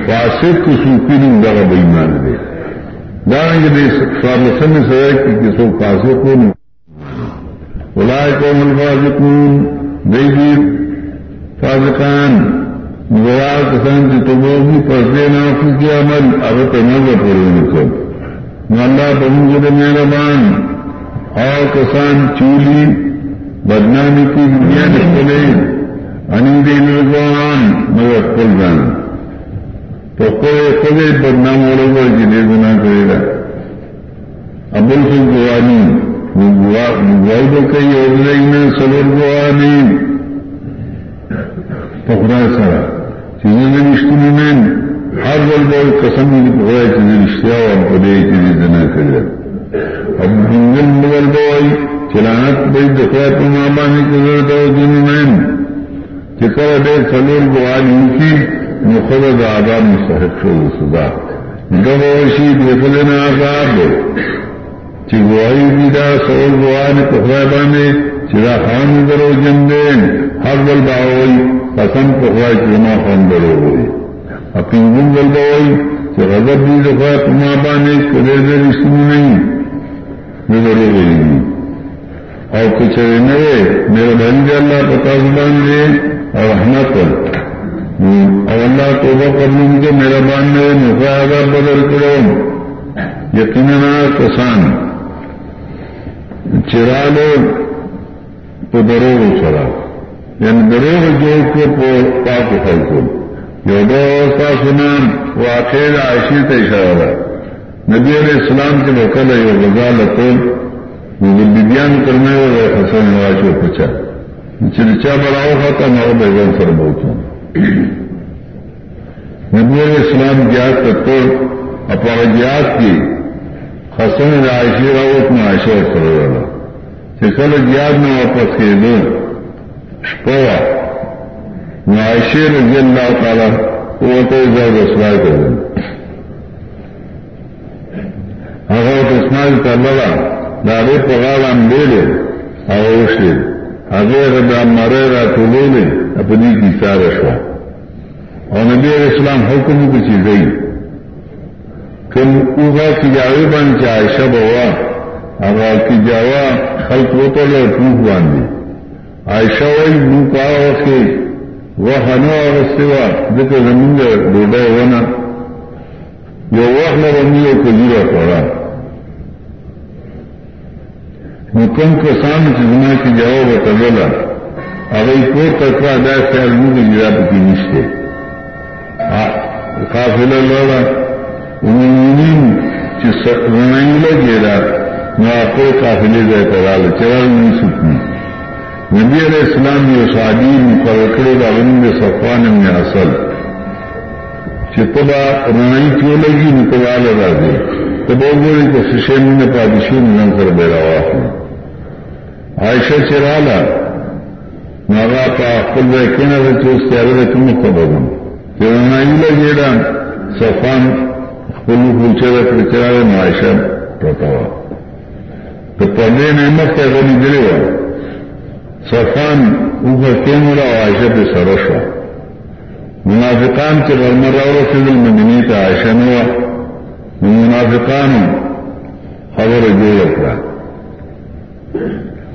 فاسد کو سوکھی نہیں ہوگا بھائی مان دے. جانیں گے دے فارسن نے سزا کہ کسی فاسد کو نہیں بلائے کو ملفاظکون دے گی فاضقان مغرار کسان کی تو وہ بھی پسدے نہ کی عمل، اگر تو نظر پڑے نکل اللہ بہن کے مہربان اور کسان چولی، بدنامی کی دنیا یعنی نکلے انیندی نوجوان مگر کل جانا تو کوئی خود بدنام ہو رہا جنہیں گنا کرے گا ابل سنگھ گوانی گوائی تو کئی ہو گئی میں سبر گوانی پکڑا سرا چیزیں نے رشتے میں ہر بل بول قسم نہیں پکڑا چیزیں رشتہ اور پڑے چیزیں جنا کرے گا اب جنگل مغل بوائی چلانت بھائی دکھا تو ماں بانی کی ضرورت ہے جن میں چکر ڈے سلور گوان کی مخد آزاد مستحق شو سزا۔ گوشی دیکھ لینا آزاد چگوائی دیدا سول گوان پخرا بانے۔ چرا خان درو جندے ہر بل باوئی قسم پخرا چما خان درو ہوئی۔ اپنی گل بل باوئی کہ غضب بھی دفعہ تما بانے کرے دے رسم نہیں۔ نظر ہوئی اور کچھ نئے میرے بھائی جی اللہ پتا زبان دے۔ رحمت اور اللہ توبہ کرنے کے میرا باندھے نفا بدل کرو۔ یقینا کسان چرا لو تو درو چرا۔ یعنی دروغ جوڑ کو پاک خلقو یو دو اوستا سنان واقع عائشی ته اشاره نبی علیہ السلام کے وکل یو غزال کول نو بیبیان کرنے و حسن واجو پچا چې چا بلاو خطا نو به ځان سره بوته نبی علیہ السلام جہاد کرتے اپنا جہاد کی حسن عائشی راوت میں عائشہ سره والا۔ چې کله میں واپس کېدو شپوا۔ عائشہ رضی اللہ تعالی وہ تو زیادہ اسرائے کر دیں۔ اگر تو اسماعیل کا لڑا، دارے پگال ہم لے لے اوشے اگے اگر مرے گا تو لے لے اپنی کی سارشوا اور نبی علیہ السلام حکم کی چیزیں کم اوگا کی جاوے بن چاہے عائشہ بوا اگر کی جاوا خلق وہ تو لے ٹوٹ باندھی عائشہ وی مو پاو کے وہ ہنو اور سوا دیکھو زمین ڈوڈے ہونا جو وقت میں رنگی کو جیوا پڑا حکم کو سامنے چزما کی جاؤ وہ تبلا اگر کو تکوا دا خیال منہ کی جرا کی نشتے قافلہ لوڑا انہیں رنائی لگے رہا نہ آپ کو قافلے گئے کرا لے چرا نہیں سکتی نبی علیہ السلام یہ شادی مقرر رند صفوان میں اصل چتبا رنائی کیوں لگی نتبا لگا دے تو بول بولے کہ سشین نے پادشی میں کر بے روا عائشہ چرالا ناگا کا کل بے کہنا رہے تو اس کے اگر تم خبر ہوں کہ رنائی صفان کلو پوچھے گا پھر چرا عائشہ ٹوٹا ہوا۔ تو پردے نعمت کا اگر نہیں گرے گا صفان اوپر کیمرا عائشہ پہ سرشا منافقان کے برمرا اور فضل المدنی کا عائشہ نوا منافقان خبر جو رکھا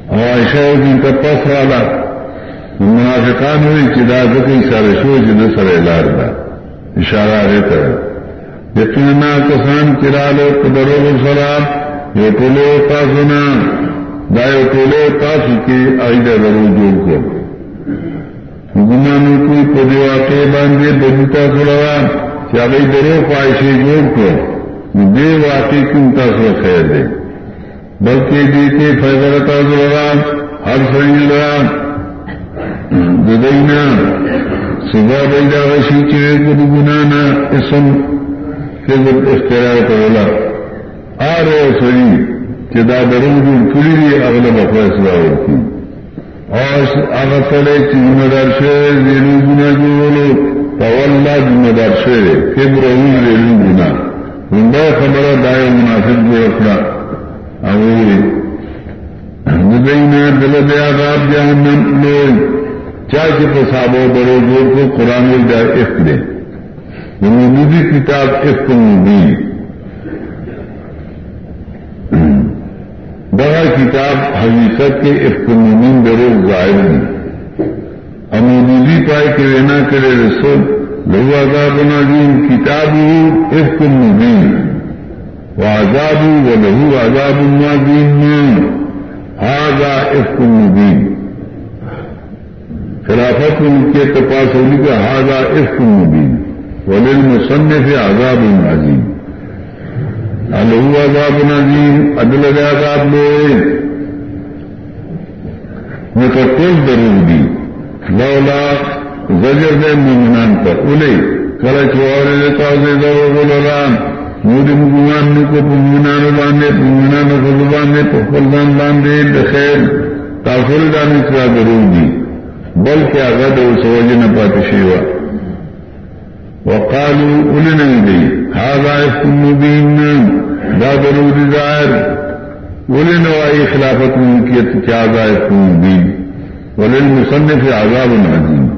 اور عائشہ دن کا پس والا منافقان ہوئی چدا کئی سارے شو جد سر لار کا اشارہ رہتا ہے یقینا کسان چرا لو قدرو سلام یہ ٹولو کا سنا دائیں ٹولے تاسو کے آئیدہ ضرور جوڑ کو۔ گمانو کوئی پودے واقع باندھے بجتا سڑا کیا بھائی درو پائشے جوڑ کو۔ دے واقع کیوں تاسو خیر دے۔ بلکہ جی دیتے فیضا تازہ ہر سڑی لڑا ددینا صبح بیدا وشی چڑے کو گنانا اسم کے اختیار کرولا آ رہے سڑی کہ دا درون جو کلی دی، اغلب فیصلہ ہوتی اور اگر سڑے چی ذمہ دار شعر ریلو گنا جو بولو فواللہ ذمہ دار شعر کہ برہون ریلو گنا ہندا خبر دائے مناسب جو رکھنا اوی ندینا دل دیا عذاب جہنم لوگ چاہے پسابو درو جوڑ کو قرآن دا افق دے۔ یعنی نبی کتاب افق مبین بڑا کتاب حقیقت کے اختمین درو ظاہر میں امودی پائے کے لینا کرے رسول، لہو آزاد نظیم جی، کتاب اختم مبین و آزاد و لہو آزاد النازین میں آزا اختم مبین خلافت ان کے تپاس ہونے کا ہاضا اختم مبین ولیل مصنف آزاد النازیم الو عذاب نظیم، عدل عذاب لے نہ تو کل ضرور دی لولا زجر دے مومنان پر اولے. کلچ وارے دیتا دے دو بولان مودی مگوان نے کو پمنان باندھے پمنان کو باندھے پخلدان باندھے، بخیر تاثر دانی سرا ضرور دی؟ بلکہ اگر اس وجہ نہ پاتے شیوا؟ وقالوا أولنا إليه هذا اسم مبين لا ضروري ظاهر ولنا وأي خلافة ملكية هذا اسم مبين وللمصنف عذاب عظيم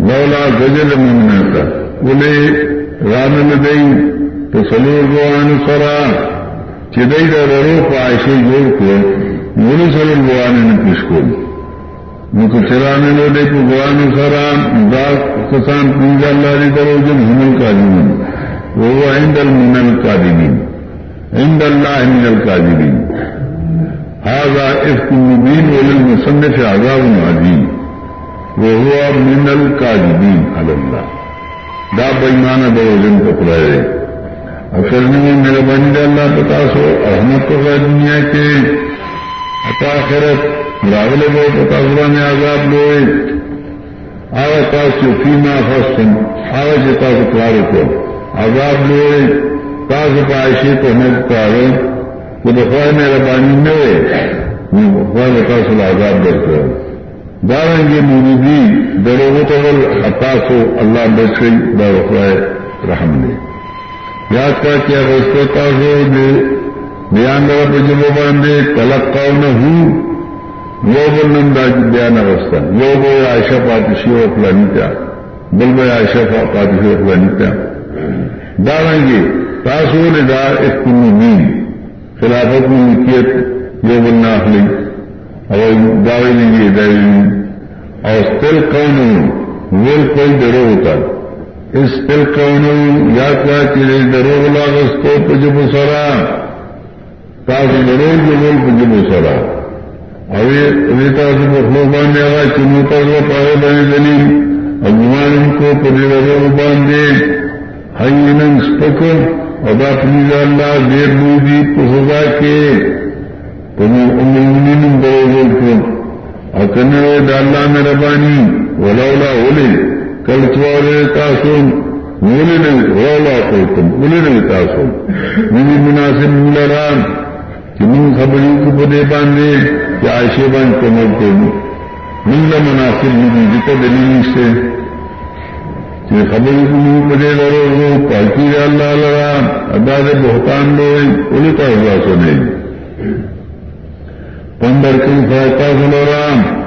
لولا زجل من الناس ولي ران لدي تصلور بوان صرا چدئی دا روح عائشہ جوڑ کو مولو صلی اللہ علیہ وسلم پیش کو مکسران لوڈے کو گوان سران داس کسان پوجا اللہ علی درو جن ہمل کا جمن وہ عند المن القادمین عند اللہ من القادمین. هذا افق مبین وللمصنف عذاب عظیم. وہ ہوا منل کا دین اللہ. دا بےمان دن پکڑائے. اکثر نہیں، میرے بن جا اللہ بتا سو احمد کو دنیا کے عطا خیرت راغل کو پتا سوا نے آزاد لوئے۔ آگا تاس فیما فسن آگا جتا سے کار کو۔ آزاد لوئے تاس پائشی کو ہمیں پارے وہ دفاع میرا بانی میں خواہ بتا سل آزاد دیکھتے داریں گے موجودی دروغ تو عطاس ہو اللہ بچ گئی دار رحم نے یاد کر کیا ہوتا ہو بیان رب جب باندھے کلک کاؤ نہ ہوں، وہ بلندا بیان اوستھا وہ بو عائشہ پاتشی و فلانیتا بل بے عائشہ پاتشی و فلانیتا داریں گے تاسو نے دا ایک مین خلافت میں ملکیت یہ بلنا اخلی اور دعوے لیں گے دائیں اور تل کون ہوں، وہ کوئی ڈرو ہوتا۔ ہے اس پل کون یا کیا کہ دروغ لاغس کو پجب سرا تاکہ دروغ جو پجب سرا ابھی تاکہ مخلوق باندھے آگا چموتا ہوا پائے بنے دلیل اگمان کو پجے دروغ باندھے ہائی ننگ سپکر، اور اپنی جی اللہ دیر بودی پسدا کے۔ تمہیں امین دروغ کو۔ اور کرنے ڈاللہ میں ربانی ولولا اولے کل چوارے تاسون مولی نے رولا کوتم مولی نے تاسون میری مناسب مولران کہ من خبری کو بدے باندھے کہ عائشے بان کو ملتے من لا مناسب مجھے ذکر دلیل سے کہ خبری کو من بدے لڑو وہ پالتی اللہ لڑا ادا سے بہتان لوگ انہیں کا ہوا سنے پندر کی فائدہ سنورام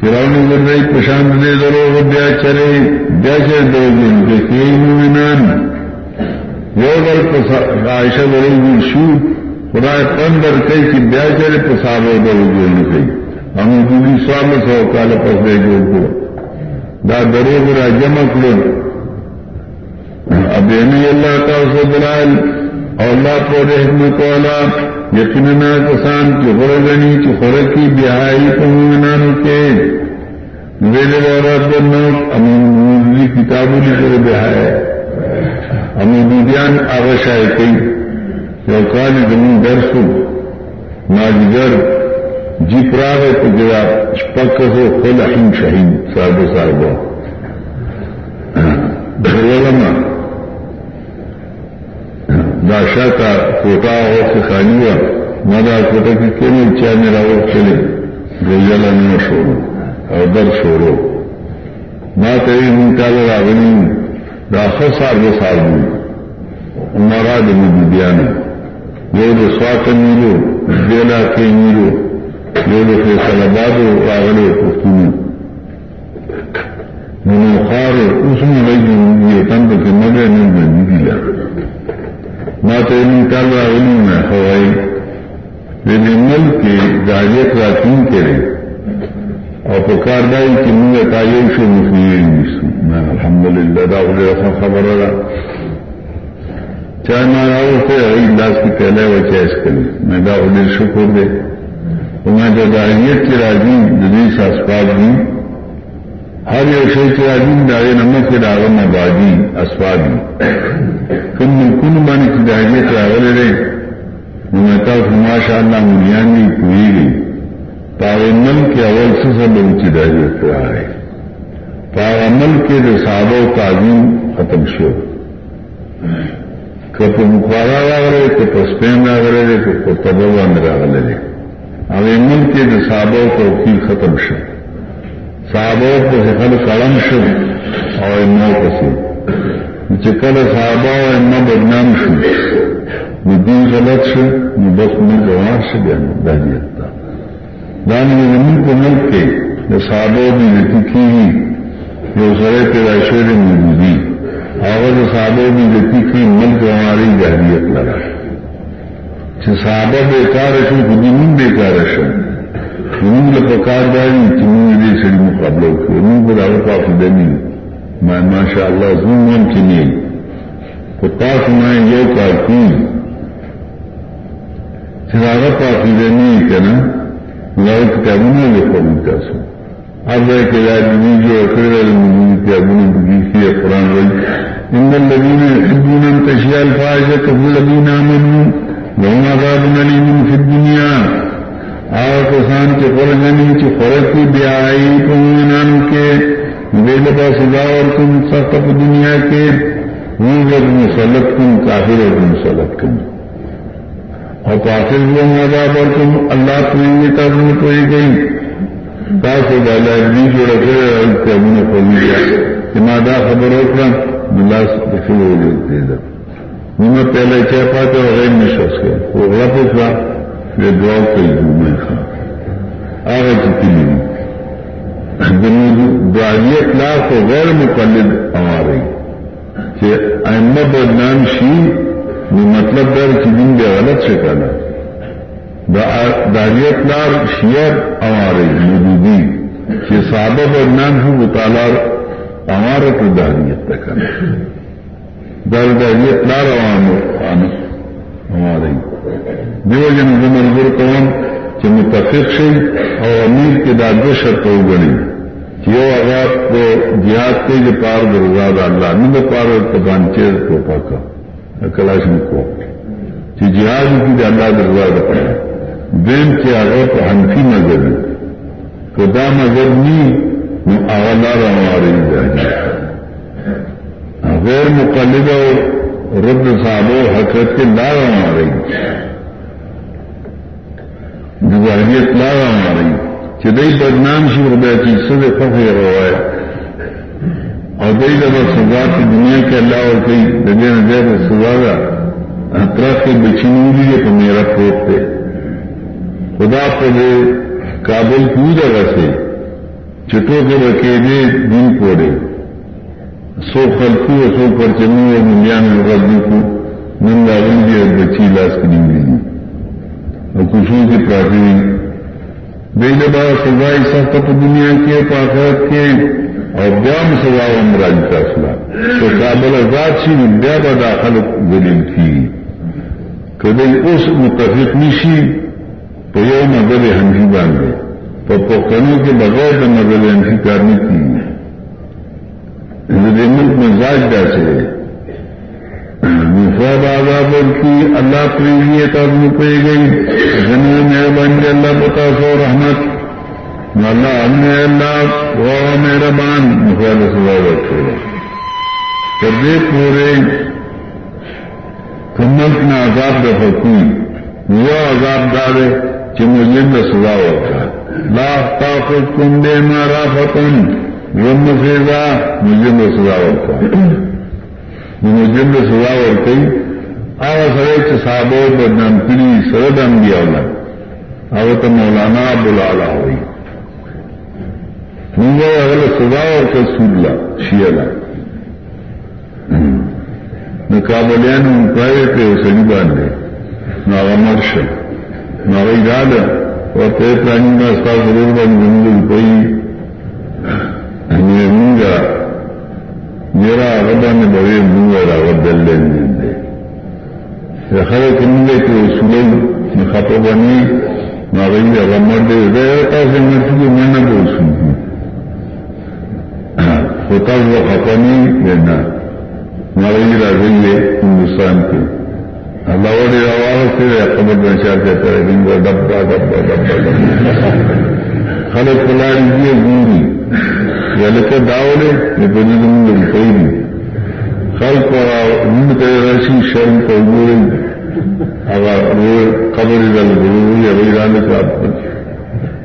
چراؤنی کر رہی پرشانت دے درو بیا چلے بیا چلے دو دن کے کئی مومنان. یو بل عائشہ درو دن شو خدا پندر کئی کی بیا چلے پسابو درو دن کئی ہم دولی سوال سو کال پس دے جو کو. دا درو برا جمع کرو اب یعنی اللہ کا اسے دلال اللہ کو رحمت والا یقینا کسان کی غرغنی یعنی کی خورکی بہائی کو مومنانو کے ویلے عورت بنو امی کتابوں نے کرے بہایا امی بیان آغشائے کئی یو کال زمین درسو ناجگر جی پراغ تو گیا شپک ہو خل احیم شہیم صاحب صاحب۔ ہاں، دھرولما بادشاہ کا کوٹا اور سکھانی ہوا مدا کوٹا کی کیوں نہیں چاہ میرا وہ چلے گوجلا نہ چھوڑو اور در چھوڑو نہ تیری نکال راغنی داخل سال دو سال میں ہمارا دن دیا نے یہ جو سواک میرو بیلا کے میرو یہ جو فیصلہ باد راغلے پختونی خار اس میں نہیں یہ تند کے مدے نہیں دیا ماته من کال راغلی نه هواي د دې ملک داجت راتین کړي او په کار دی چې موږ تایو شو مفیدین نشو نه الحمدلله، دا ولې خبره ده. چا ما راوته ای لاس کې کله و چې اس کړي مې دا ولې شکر دې او ما د دایت کې راځي، د دې اسباب هر یو شی چې راځي دا نمک کې داغه مبادی اسباب دي کوم ملکونو باندې چې د حاجت راغلي دي نو متا ماشاء الله مليان دي پوریږي پاوې ملک اول څه سبب چې د حاجت راغلي پاوې ملک د صحابه تعظیم ختم شو کله مخارا راغلي ته پسپین لگ رہے تو راغلي ته قرطبه باندې راغلي او ملک د صحابه توفیق ختم شو صحابه په خلک کلام شو او نو پسې چې کله صحابه او بدنام شو نو دین غلط شو نو بس موږ روان شو بیا د دې ته دا نه موږ په ملک کې د صحابه د دې کیږي یو سره پیدا شوی موجودي هغه د صحابه د دې ملک رواني جاهلیت لرا چې صحابه به شو دین شو موږ له کار دی چې موږ دې سړي مقابله وکړو موږ به هغه په دې میں ماشاء اللہ زوم ممکنی تو پاس میں یہ کارتی چراغ پاسی دینی کہ نا لڑ کتابوں میں لکھو ان کا سو اب ہے کہ راجنی جو اکڑ کی ابنی بگی کی قرآن رہی. ان الذين يحبون ان تشيع الفاحشه في الذين امنوا لهم عذاب اليم في الدنيا آو کسان کے فرغنی چ فرق کی بیائی پمنان کے بے لبا سزا اور تم سخت دنیا کے ہوں جب مسلط کن کافر اور مسلط کن اور کافر لوگ عذاب اور تم اللہ تمہیں گے تب میں کوئی گئی تاکہ ڈالا بھی جو رکھے ہم نے کھول دیا کہ مادہ خبر ہو کر ملاس دکھے ہو جاتے ہیں میں پہلے کیا پاتے اور غیر میں کے وہ غلط تھا یہ دعا کوئی میں تھا آگے چکی نہیں دعائیت لاکھ کو غیر مقلد ہمارے کہ احمد بدنام شی مطلب در کی دن بے غلط سے کرنا داریت لار شیئر ہمارے مودودی کہ صحابہ بدنام ہوں وہ تالار ہمارا تو داریت تک کرنا در داریت لار عوام ہمارے۔ دیو جن مجبور قوم کہ متفق سے اور امیر کے دادے شرط ہو گڑی یو آغاز کو جہاد کے جو پار درزاد اللہ نہیں پار تو بانچے کو پاکا۔ کلاش میں کو۔ کہ جہاد کی جو اللہ درزاد پڑا دین کے آگے تو ہنفی نظر تو دا نظر نہیں اولار ہمارے جائے غیر مقلد اور رد صاحب حقیقت کے لار ہمارے جواہریت لار ہمارے چې دای بدنام شي ورته چې څه د فخر روای او دای د سزا په دنیا کې الله او کوي د دې نه زیاته سزا ده اطراف کې بچنوري په میرا پروت ده خدا په کابل پوجا غسه چټو کې رکھے دې دین پوره سو خلقو و سو پرچمو او مليان ورغلي کو نن دا ویږي بچی لاس کې نیولې او کوشش کې پراته بے لبا سزائی سخت په دنیا کې په آخرت کې او بیا هم سزا عمر فیصله تو کابل آزاد شي بیا به داخل دلیل کی کله اوس متفق نشي په یو نظر حنفي باندې په پښتنو کې بغیر د نظر حنفي کار نه کیږي د دې ملک مزاج داسې مفاد آزاد کی اللہ پریوی تب پہ گئی۔ جنو میرے بن کے اللہ بتا سو رحمت۔ اللہ ہم نے اللہ وہ میرا بان مفاد سزا رکھے گا کبھی پورے کمل نے آزاد دفع کی وہ آزاد دارے کہ مجھے میں سزا رکھا لا طاقت کنڈے مارا فتن وہ مفیزا مجھے میں سزا رکھا مجرم سزا ورکئی هغه سره چې صحابه بدنام کړي سره د انبیاء هغه ته مولانا بلالا وي موږ هغه سزا ورکړ سولا شیلا نو کابلیانو پای په سړي باندې نو هغه مرشه نو هغه اراده او ضرور باندې موږ کوي ان میرا اغبا نے بڑے منہ اور دل لین دین دے۔ رخر کنگے کے اصولن نخط بنی ناغی اغب مردے دے ایسے مرسی کی میں نہ بول سنتی ہوتا ہوا خطانی لینا ناغی راضی ہے ہندوستان کے اللہ وڑی آواز سے خبر میں بنشا کہتا ہے دن ڈبا ڈبا ڈبا ڈبا خلق فلان یہ گوری یا لکه داوله د بنیدم د کوي خلق موږ ته راشي شرم کوي هغه قبر دل ضروري هغه رانه کړه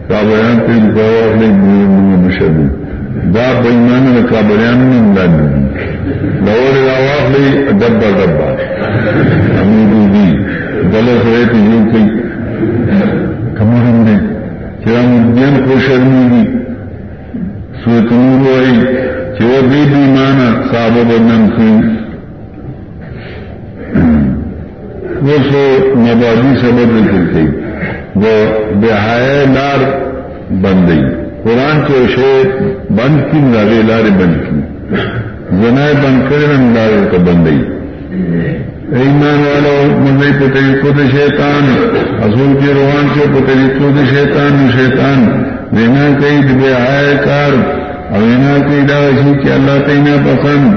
کا بیان ته په واخلې موږ مشهد دا بېمانه کا بیان نه لاندې لور را واخلې دبا دبا امو دي بل سره ته یو کوي کمرم نه چې موږ دین خو شرمېږي سورت نور وائی چې و دې بیمانه صاحب بدنم شي وسو مبادی سبب ذکر کړي و بهای لار بندي قران کې شی بند کی راغې لارې بند کی زنای بند کړي نن لار ته بندي ایمان والو مزے په طریقو د شیطان اصول کې روان شو په طریقو د شیطان شیطان وینا کوي د بیا کار او وینا کوي دا شي چې الله تعالی پسند۔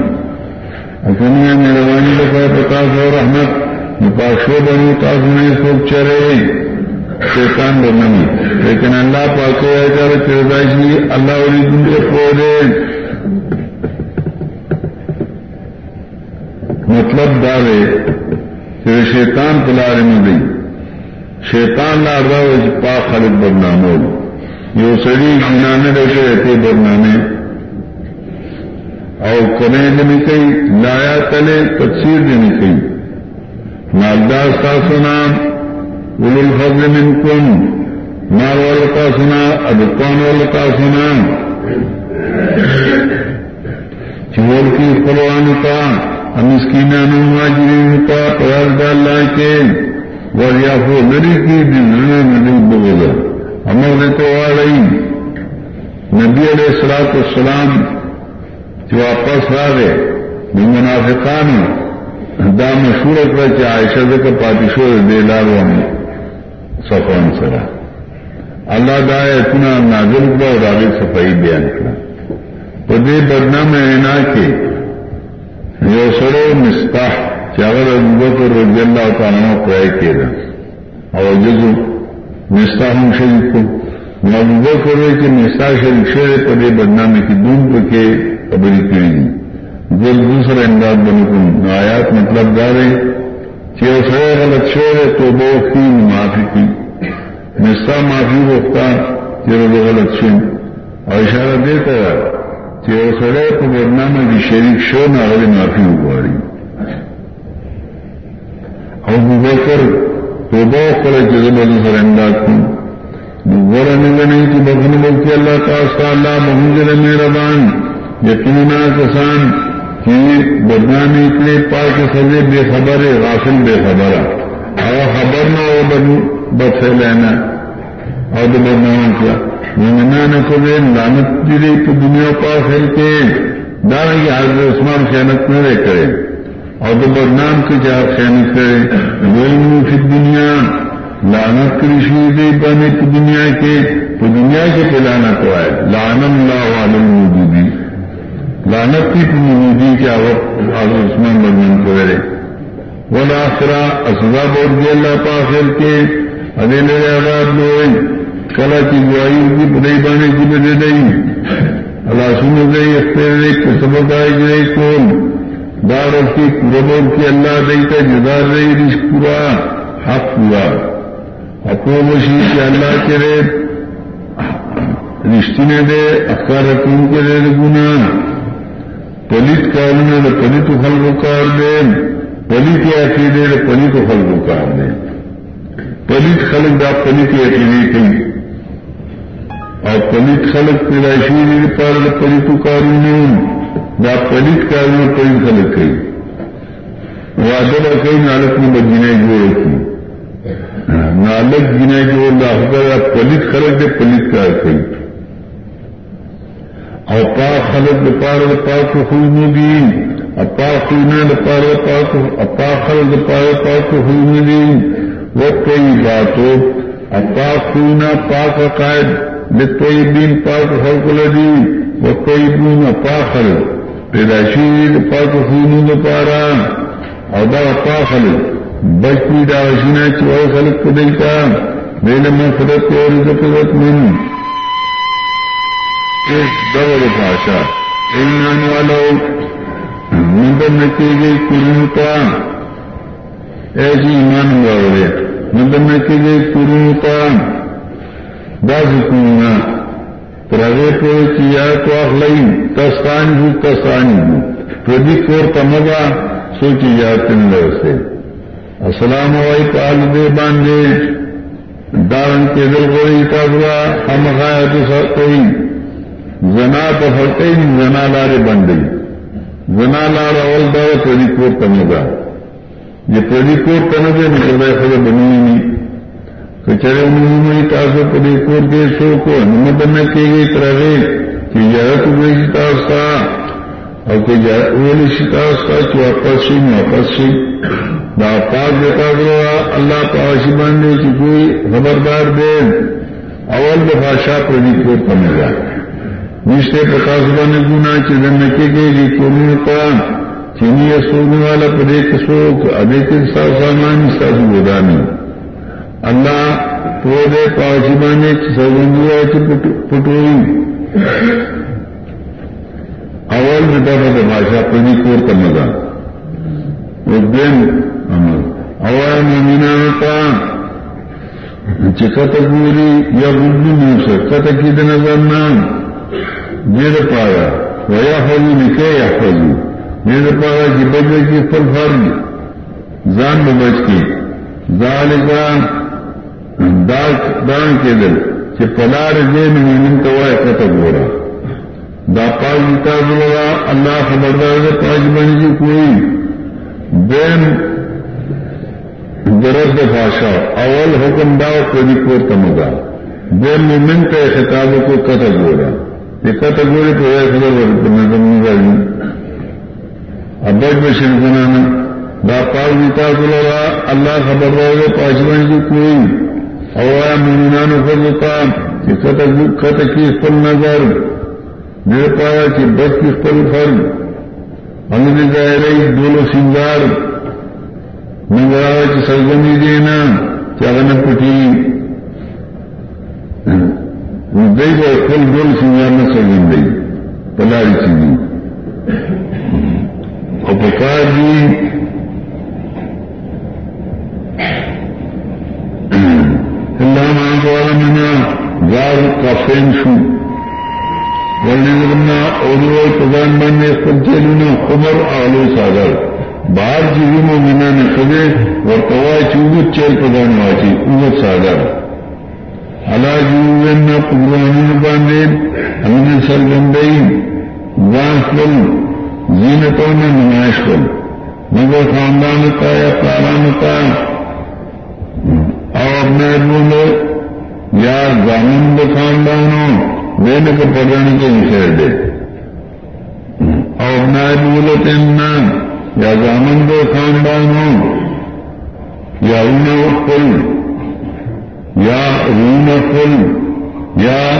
اڅنیا مهرباني وکړه په تاسو رحمت نو پښو باندې تاسو نه څوک چره شیطان بنمي لیکن الله پاک یې کړ چې راځي الله ولې دې په مطلب دا دی چې شیطان په لارې نه دی. شیطان لار دا و چې پاک خلک بدنامول یو سړي ګنانه راځي ته بدنامه او کنے دې کوي لایا تله تفسیر دې کوي. مالدار تاسو نه ولل الفضل منکم. مال ولتا سنا ادکان ولتا سنا چور کی خلوان کا مسکینانو ماجرین کا پیار دا اللہ کے وریافو لری کی دلنے ندی بغضا ہمیں دیتے والی نبی علیہ السلام السلام جو واپس را دے منافقان دا مشہور کړ چې عائشہ دغه پاتې شو دې لارو صفوان سره الله دا ایتونه نازل کړو او دغه صفائی بیان کړه په دې بدنامه عنا کې یو سره مستح چې هغه ابو رضی الله تعالی عنہ کوي کېده او جزو مستح هم شریک کو۔ نو ابو بکر چې مستح شریک شوی په دې بدنامه کې دوم پکې خبرې کړې دي ګل دوسر انداز باندې نو آیات مطلب دا دی چې یو سره غلط شوی توبه وکړي معافي کوي مستح معافي وکړه چې غلط شي او اشاره دې ته چې یو سره په برنامه کې شریک شو نه هغه معافي وغواړي او ابو بکر توبه کړه چې زموږ سره انداز کوي نور نه غني چې بخنه ملک الله تعالی الله مهنجل مهربان یقینا کسان چې بدنامي کړي پاک سره بے خبره غافل بے خبره او خبر نه او بد فعلنا او د بدنامي کړه مومنان کو دے لانت دی تو دنیا پا خیل کے دار کی حضرت عثمان خیانت نہ رہ کرے۔ اور تو بدنام کی جہاں خیانت کرے، وہ فی دنیا لانت کی دے بنے تو دنیا کے، تو دنیا کے پہ لانت ہوا ہے۔ لانم اللہ عالم موجودی لانت کی تو موجودی کیا حضرت عثمان بدنام کرے وہ لاخرا اسباب اور گے اللہ پا خیل کے ادے میرے لوگ۔ کلا کی گوائی کی پڑائی بانے کی بجے نہیں اللہ سن گئی اختیار کو سبق آئے گئے کون دار کی پوربور کی اللہ دئی کا جدار رہی رش پورا، حق پورا۔ اپو مشی کے اللہ کے رے رشتی نے دے اخبار رقم کے رے گنا پلت کارنے نے پلت پھل کو کار دے۔ پلت عقیدے نے پلت پھل کو کار دے۔ پلت خلق دا پلت عقیدے کہیں اور پلت خلق پیدائشی پر پلتو کارون دا پلت کارون پلت خلق کئی وعدہ با کئی نالک میں بجنائی جوڑ کی نالک جنائی جوڑ دا حقر پلت خلق دے پلت کار کئی او پاک خلق دے پار پاک خوب مدین اپاک خونا دے پار پاک اپاک خلق دے پار پاک خوب مدین وقت کئی باتو اپاک خونا پاک قائد للطيبين پاک خلق لدی، والطيبون پاخل پیداشی پاک خونو دپارا او دا پاخل بچی دا وشنا چوئے خلق کدلتا دیل مفرت اور رزق من ایک دور پاشا ایمان والو مندر نکی گئی کرنتا ایسی ایمان گاورے مندر نکی گئی کرنتا دا ذکرونه ترغه په چې یا تو اخلي تستان جو تستان جو پردي کور تمغا سوچ یا تن له السلام علیکم آل دې باندې دارن کې دل غوړی تاسو هم غایت کوي زنا په هټې زنا لارې باندې زنا لار اول دا پردي کور تمغا یہ پردي کور تمگے تمغه نه خدای خدای بنوي کچره موږ تاسو په کور کې شو کو نو دنه کېږي ترغه چې جهت وې تاسو او چې جهت ولې تاسو چې واپس شي واپس شي دا پاک دیتا کروا اللہ پاشی باندھے کی کوئی خبردار دے اول بادشاہ پر بھی کو پڑے گا نشتے پرکاش بانے گنا چدن کے گئے گی کوئی کا چینی سونے والا پدے سوک ادے کے سا سامان سب گودانی اللہ تو دے پاشی بانے سوگندیا کی پٹوئی۔ اول بیٹا تھا بادشاہ پر بھی کور کرنے کا دن اوا مینا کا چکت پوری یا اردو نیوس کت کی نظر نام۔ دیر پایا۔ ویا فضو لکھے یا فضو دیر پایا کی بجے کی فل فرض زان بچ کی۔ زال دان کے دل کہ پلار دے میں من تو کت گورا دا پاک کتاب اللہ خبردار پاک بن جی کوئی۔ دین درد بھاشا اول حکم داؤ کوئی کو تمگا دین مومن کا خطابوں کو قطع گوڑا یہ قطع گوڑے تو ایسے نظر نہیں گئی ابج میں شری بنانا۔ دا پاک نیتا لگا، اللہ خبر رہے پاچمن کی جی کوئی۔ اوایا مومنان کو دیتا کہ کی فل نظر، میرے پایا کہ بس کی فل فرض ہم ظاہر دونوں سنگار۔ منگا کی سرگمی دینا چاہنا پٹی دئی گئے کل دول سنگار میں سرگم گئی پلاری سنگی اور پکار جی اللہ مان والا منا گار کا فین شو ورنہ اور پردھان بننے سنچے عمر آلو ساگر باہر جیوی میں مینا نے کبے اور کوا چوبت چیل پردھان واچی اوت ساگر اللہ جیو نہ پروانی باندھے ہم سر بندئی وان فل زینتوں نے نمائش کر مگر خاندان کا یا پاران کا اور میں بولو یا زامن خاندانوں دینے کو پڑھنے کے خیر دے۔ اور نہ بولتے نہ یا جامن دو خاندان ہو یا ان پل یا رون پل یا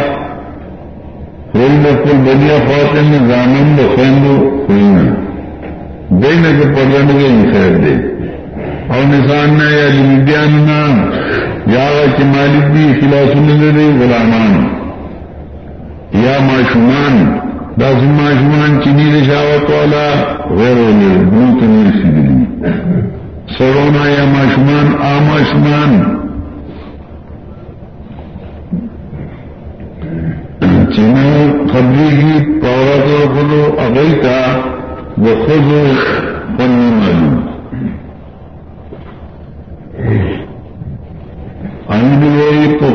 رون پل بڑھیا پاتے میں جامن دو خیندو خون دینے کو پڑھنے کے خیر دے۔ اور نشان نہ یا جمیڈیان نہ یا مالک بھی خلاف سننے غلامان. یا معشمان دس معشمان چینی رشاوت والا غیر والے بلوت نہیں سیدھی سرونا یا معشمان آ معشمان چینی خبری کی پاورا کو خودو اگئی کا وہ خود فن معلوم. آئند تو